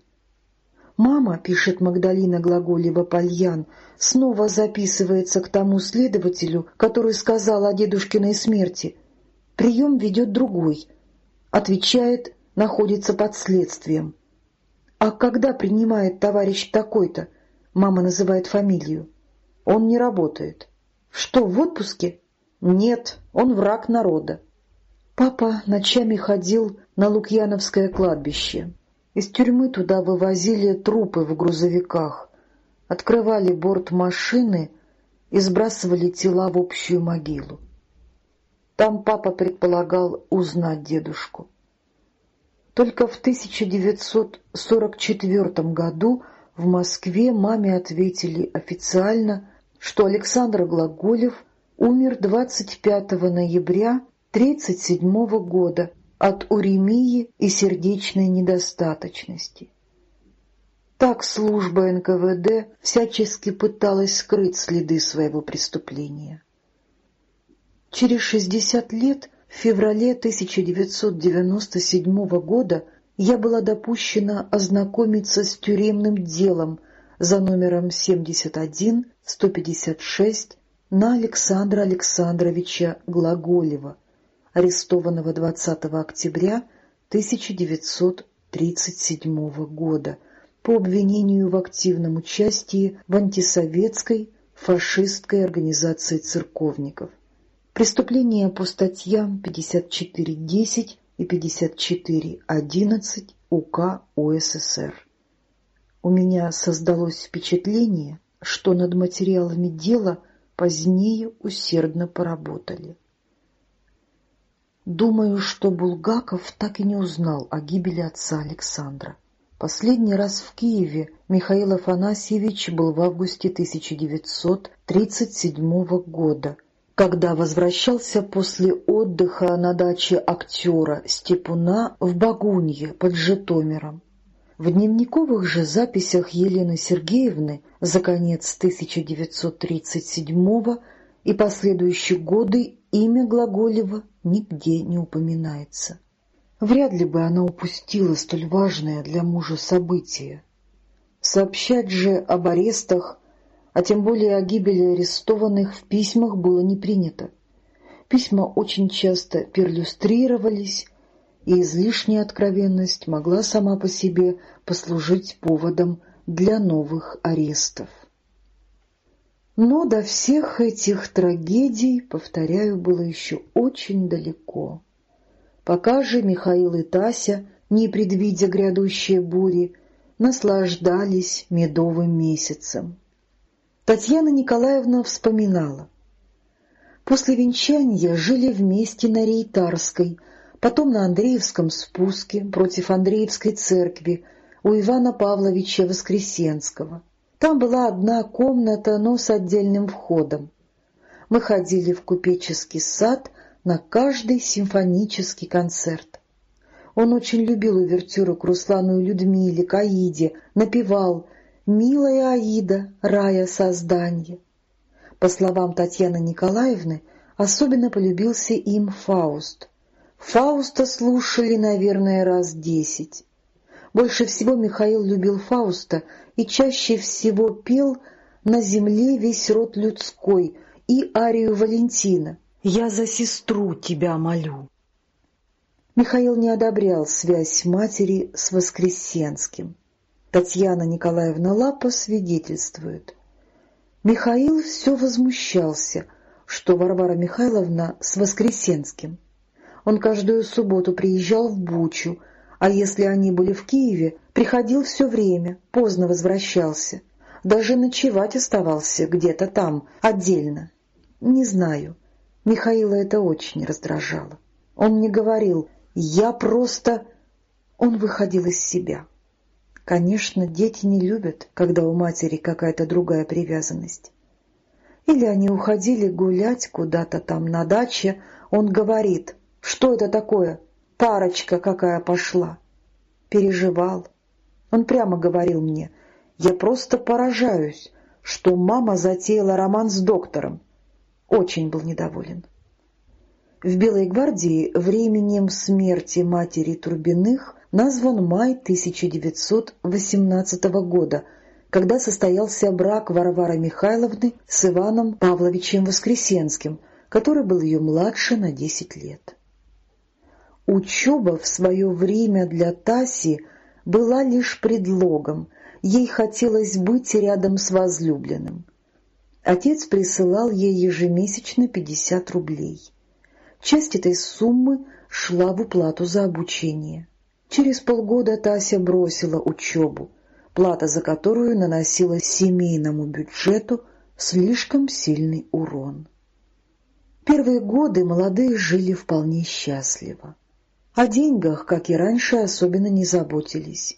«Мама», — пишет Магдалина Глаголева-Пальян, снова записывается к тому следователю, который сказал о дедушкиной смерти. Прием ведет другой. Отвечает, находится под следствием. «А когда принимает товарищ такой-то?» Мама называет фамилию. «Он не работает». «Что, в отпуске?» Нет, он враг народа. Папа ночами ходил на Лукьяновское кладбище. Из тюрьмы туда вывозили трупы в грузовиках. открывали борт машины и сбрасывали тела в общую могилу. Там папа предполагал узнать дедушку. Только в 1944 году в Москве маме ответили официально, что Александр Глаголев умер 25 ноября 1937 года от уремии и сердечной недостаточности. Так служба НКВД всячески пыталась скрыть следы своего преступления. Через 60 лет, в феврале 1997 года, я была допущена ознакомиться с тюремным делом за номером 71-156 на Александра Александровича Глаголева, арестованного 20 октября 1937 года по обвинению в активном участии в антисоветской фашистской организации церковников. Преступления по статьям 54.10 и 54.11 УК УССР. У меня создалось впечатление, что над материалами дела позднее усердно поработали. Думаю, что Булгаков так и не узнал о гибели отца Александра. Последний раз в Киеве Михаил Афанасьевич был в августе 1937 года – когда возвращался после отдыха на даче актера Степуна в Багунье под Житомиром. В дневниковых же записях Елены Сергеевны за конец 1937 и последующие годы имя Глаголева нигде не упоминается. Вряд ли бы она упустила столь важное для мужа событие. Сообщать же об арестах а тем более о гибели арестованных в письмах было не принято. Письма очень часто перлюстрировались, и излишняя откровенность могла сама по себе послужить поводом для новых арестов. Но до всех этих трагедий, повторяю, было еще очень далеко. Пока же Михаил и Тася, не предвидя грядущие бури, наслаждались медовым месяцем. Татьяна Николаевна вспоминала. После венчания жили вместе на Рейтарской, потом на Андреевском спуске против Андреевской церкви у Ивана Павловича Воскресенского. Там была одна комната, но с отдельным входом. Мы ходили в купеческий сад на каждый симфонический концерт. Он очень любил увертюру к Руслану и Людмиле, к Аиде, напевал «Милая Аида, рая созданье». По словам Татьяны Николаевны, особенно полюбился им Фауст. Фауста слушали, наверное, раз десять. Больше всего Михаил любил Фауста и чаще всего пел «На земле весь род людской» и арию Валентина «Я за сестру тебя молю». Михаил не одобрял связь матери с Воскресенским. Татьяна Николаевна Лапа свидетельствует. Михаил все возмущался, что Варвара Михайловна с Воскресенским. Он каждую субботу приезжал в Бучу, а если они были в Киеве, приходил все время, поздно возвращался. Даже ночевать оставался где-то там, отдельно. Не знаю. Михаила это очень раздражало. Он не говорил «я просто...» Он выходил из себя. Конечно, дети не любят, когда у матери какая-то другая привязанность. Или они уходили гулять куда-то там на даче, он говорит, что это такое, парочка какая пошла. Переживал. Он прямо говорил мне, я просто поражаюсь, что мама затеяла роман с доктором. Очень был недоволен. В Белой гвардии временем смерти матери Турбиных назван май 1918 года, когда состоялся брак Варвары Михайловны с Иваном Павловичем Воскресенским, который был ее младше на 10 лет. Учеба в свое время для Таси была лишь предлогом, ей хотелось быть рядом с возлюбленным. Отец присылал ей ежемесячно 50 рублей. Часть этой суммы шла в уплату за обучение. Через полгода Тася бросила учебу. плата за которую наносила семейному бюджету слишком сильный урон. Первые годы молодые жили вполне счастливо. О деньгах, как и раньше, особенно не заботились.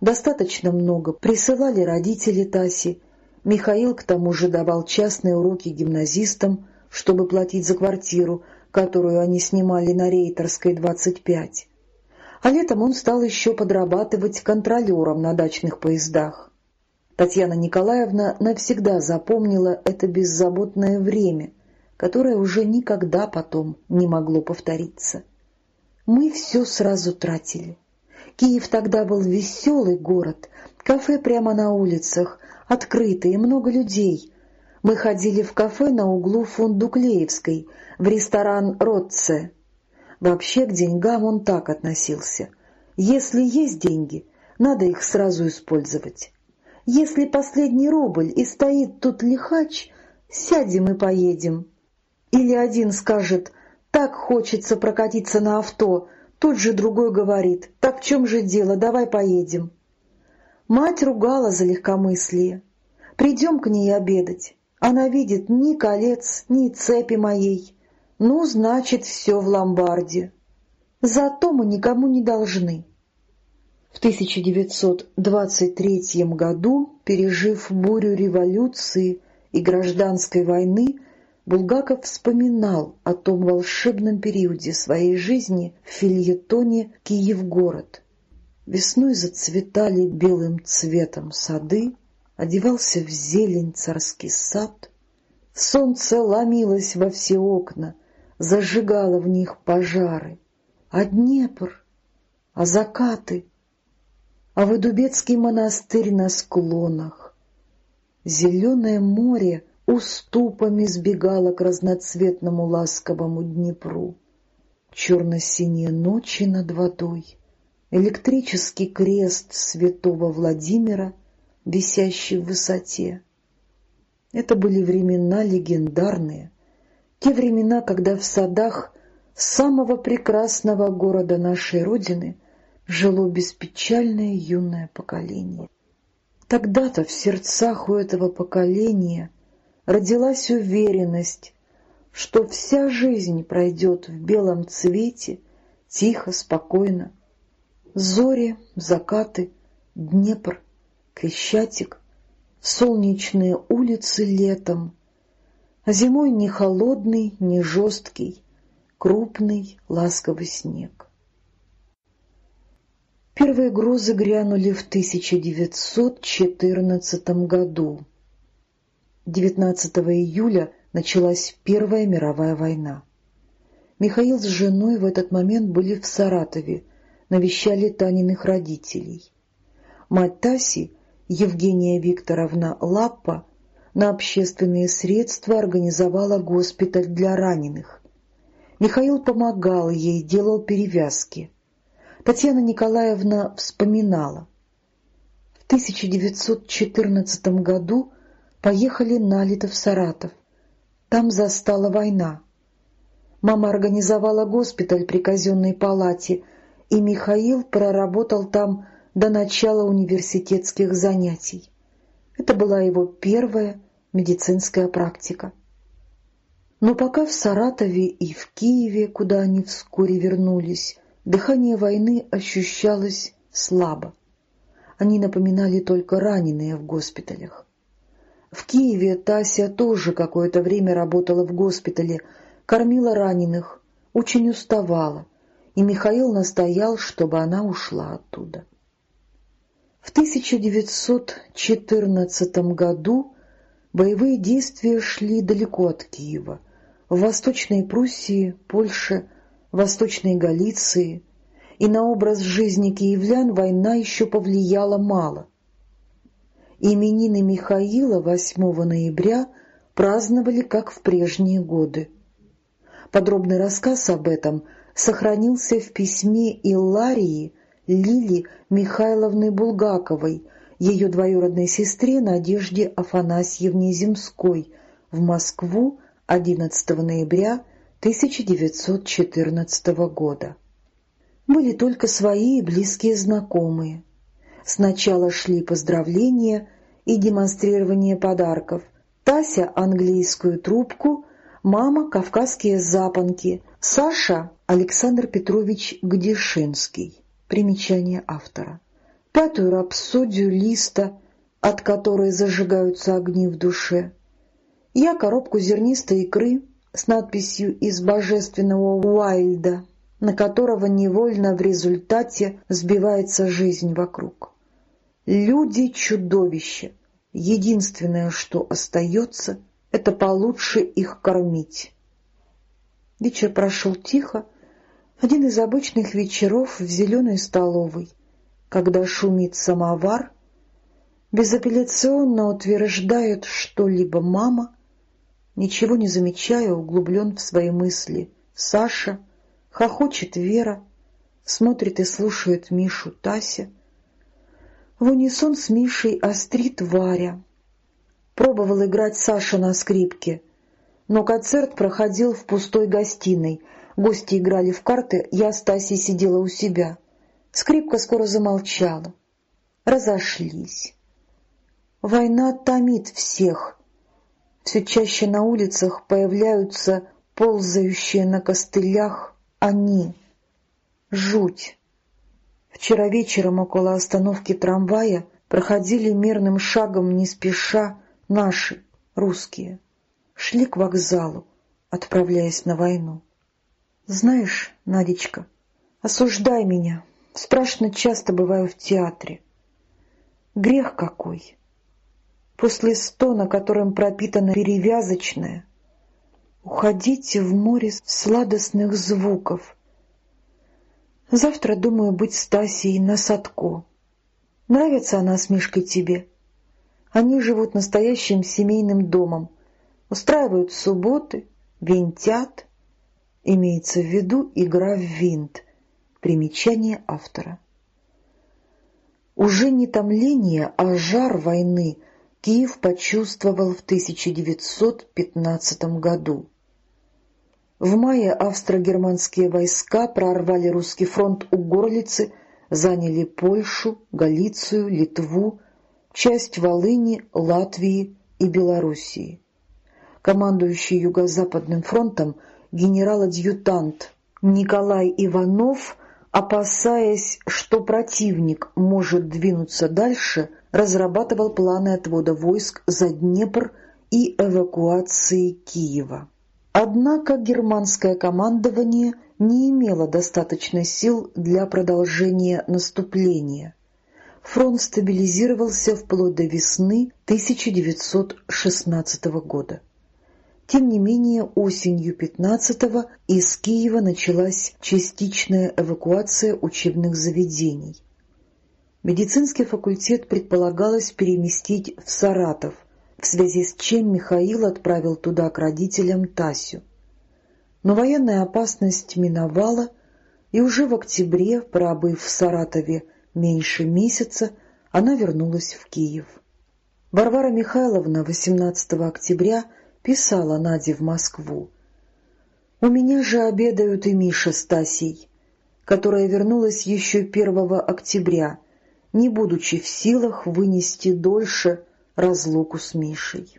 Достаточно много присылали родители Таси. Михаил к тому же давал частные уроки гимназистам, чтобы платить за квартиру, которую они снимали на Рейтерской, 25. А летом он стал еще подрабатывать контролером на дачных поездах. Татьяна Николаевна навсегда запомнила это беззаботное время, которое уже никогда потом не могло повториться. Мы все сразу тратили. Киев тогда был веселый город, кафе прямо на улицах, открытые, много людей. Мы ходили в кафе на углу Фундуклеевской, в ресторан «Ротце». Вообще к деньгам он так относился. Если есть деньги, надо их сразу использовать. Если последний рубль и стоит тут лихач, сядем и поедем. Или один скажет «так хочется прокатиться на авто», Тут же другой говорит, так в чем же дело, давай поедем. Мать ругала за легкомыслие. Придем к ней обедать. Она видит ни колец, ни цепи моей. Ну, значит, все в ломбарде. Зато мы никому не должны. В 1923 году, пережив бурю революции и гражданской войны, Булгаков вспоминал о том волшебном периоде своей жизни в фильетоне «Киев-город». Весной зацветали белым цветом сады, одевался в зелень царский сад, солнце ломилось во все окна, зажигало в них пожары, а Днепр, а закаты, а Выдубецкий монастырь на склонах, зеленое море — уступами сбегала к разноцветному ласковому Днепру. Черно-синие ночи над водой, электрический крест святого Владимира, висящий в высоте. Это были времена легендарные, те времена, когда в садах самого прекрасного города нашей Родины жило беспечальное юное поколение. Тогда-то в сердцах у этого поколения — родилась уверенность, что вся жизнь пройдет в белом цвете, тихо, спокойно. Зори, закаты, Днепр, Крещатик, солнечные улицы летом, а зимой не холодный, не жесткий, крупный, ласковый снег. Первые грозы грянули в 1914 году. 19 июля началась Первая мировая война. Михаил с женой в этот момент были в Саратове, навещали Таниных родителей. Мать Таси, Евгения Викторовна Лаппа, на общественные средства организовала госпиталь для раненых. Михаил помогал ей, делал перевязки. Татьяна Николаевна вспоминала. В 1914 году Поехали на лето в Саратов. Там застала война. Мама организовала госпиталь при казенной палате, и Михаил проработал там до начала университетских занятий. Это была его первая медицинская практика. Но пока в Саратове и в Киеве, куда они вскоре вернулись, дыхание войны ощущалось слабо. Они напоминали только раненые в госпиталях. В Киеве Тася тоже какое-то время работала в госпитале, кормила раненых, очень уставала, и Михаил настоял, чтобы она ушла оттуда. В 1914 году боевые действия шли далеко от Киева, в Восточной Пруссии, Польше, Восточной Галиции, и на образ жизни киевлян война еще повлияла мало. Именины Михаила 8 ноября праздновали, как в прежние годы. Подробный рассказ об этом сохранился в письме Илларии Лили Михайловны Булгаковой, ее двоюродной сестре Надежде Афанасьевне Земской, в Москву 11 ноября 1914 года. Были только свои и близкие знакомые. Сначала шли поздравления и демонстрирование подарков. Тася — английскую трубку, мама — кавказские запонки, Саша — Александр Петрович Гдешинский. Примечание автора. Пятую рапсодию Листа, от которой зажигаются огни в душе. Я коробку зернистой икры с надписью «Из божественного Уайльда», на которого невольно в результате сбивается жизнь вокруг. Люди — чудовища. Единственное, что остается, — это получше их кормить. Вечер прошел тихо, один из обычных вечеров в зеленой столовой, когда шумит самовар, безапелляционно утверждает что-либо мама, ничего не замечая, углублен в свои мысли. Саша, хохочет Вера, смотрит и слушает Мишу Тася. В унисон с Мишей острит Варя. Пробовал играть Саша на скрипке, но концерт проходил в пустой гостиной. Гости играли в карты, я с Тасей сидела у себя. Скрипка скоро замолчала. Разошлись. Война томит всех. Все чаще на улицах появляются ползающие на костылях они. Жуть. Вчера вечером около остановки трамвая проходили мирным шагом не спеша наши, русские. Шли к вокзалу, отправляясь на войну. Знаешь, Надечка, осуждай меня. Страшно часто бываю в театре. Грех какой! После стона, которым пропитана перевязочная, уходите в море сладостных звуков. Завтра думаю быть Стасией на Садко. Нравится она с Мишкой тебе? Они живут настоящим семейным домом, устраивают субботы, винтят. Имеется в виду игра в винт. Примечание автора. Уже не томление, а жар войны Киев почувствовал в 1915 году. В мае австро-германские войска прорвали русский фронт у Горлицы, заняли Польшу, Галицию, Литву, часть Волыни, Латвии и Белоруссии. Командующий Юго-Западным фронтом генерал-адъютант Николай Иванов, опасаясь, что противник может двинуться дальше, разрабатывал планы отвода войск за Днепр и эвакуации Киева. Однако германское командование не имело достаточно сил для продолжения наступления. Фронт стабилизировался вплоть до весны 1916 года. Тем не менее, осенью 15-го из Киева началась частичная эвакуация учебных заведений. Медицинский факультет предполагалось переместить в Саратов – в связи с чем Михаил отправил туда к родителям Тасю. Но военная опасность миновала, и уже в октябре, пробыв в Саратове меньше месяца, она вернулась в Киев. Варвара Михайловна 18 октября писала Наде в Москву. «У меня же обедают и Миша с Тасей, которая вернулась еще 1 октября, не будучи в силах вынести дольше разлуку с Мишей.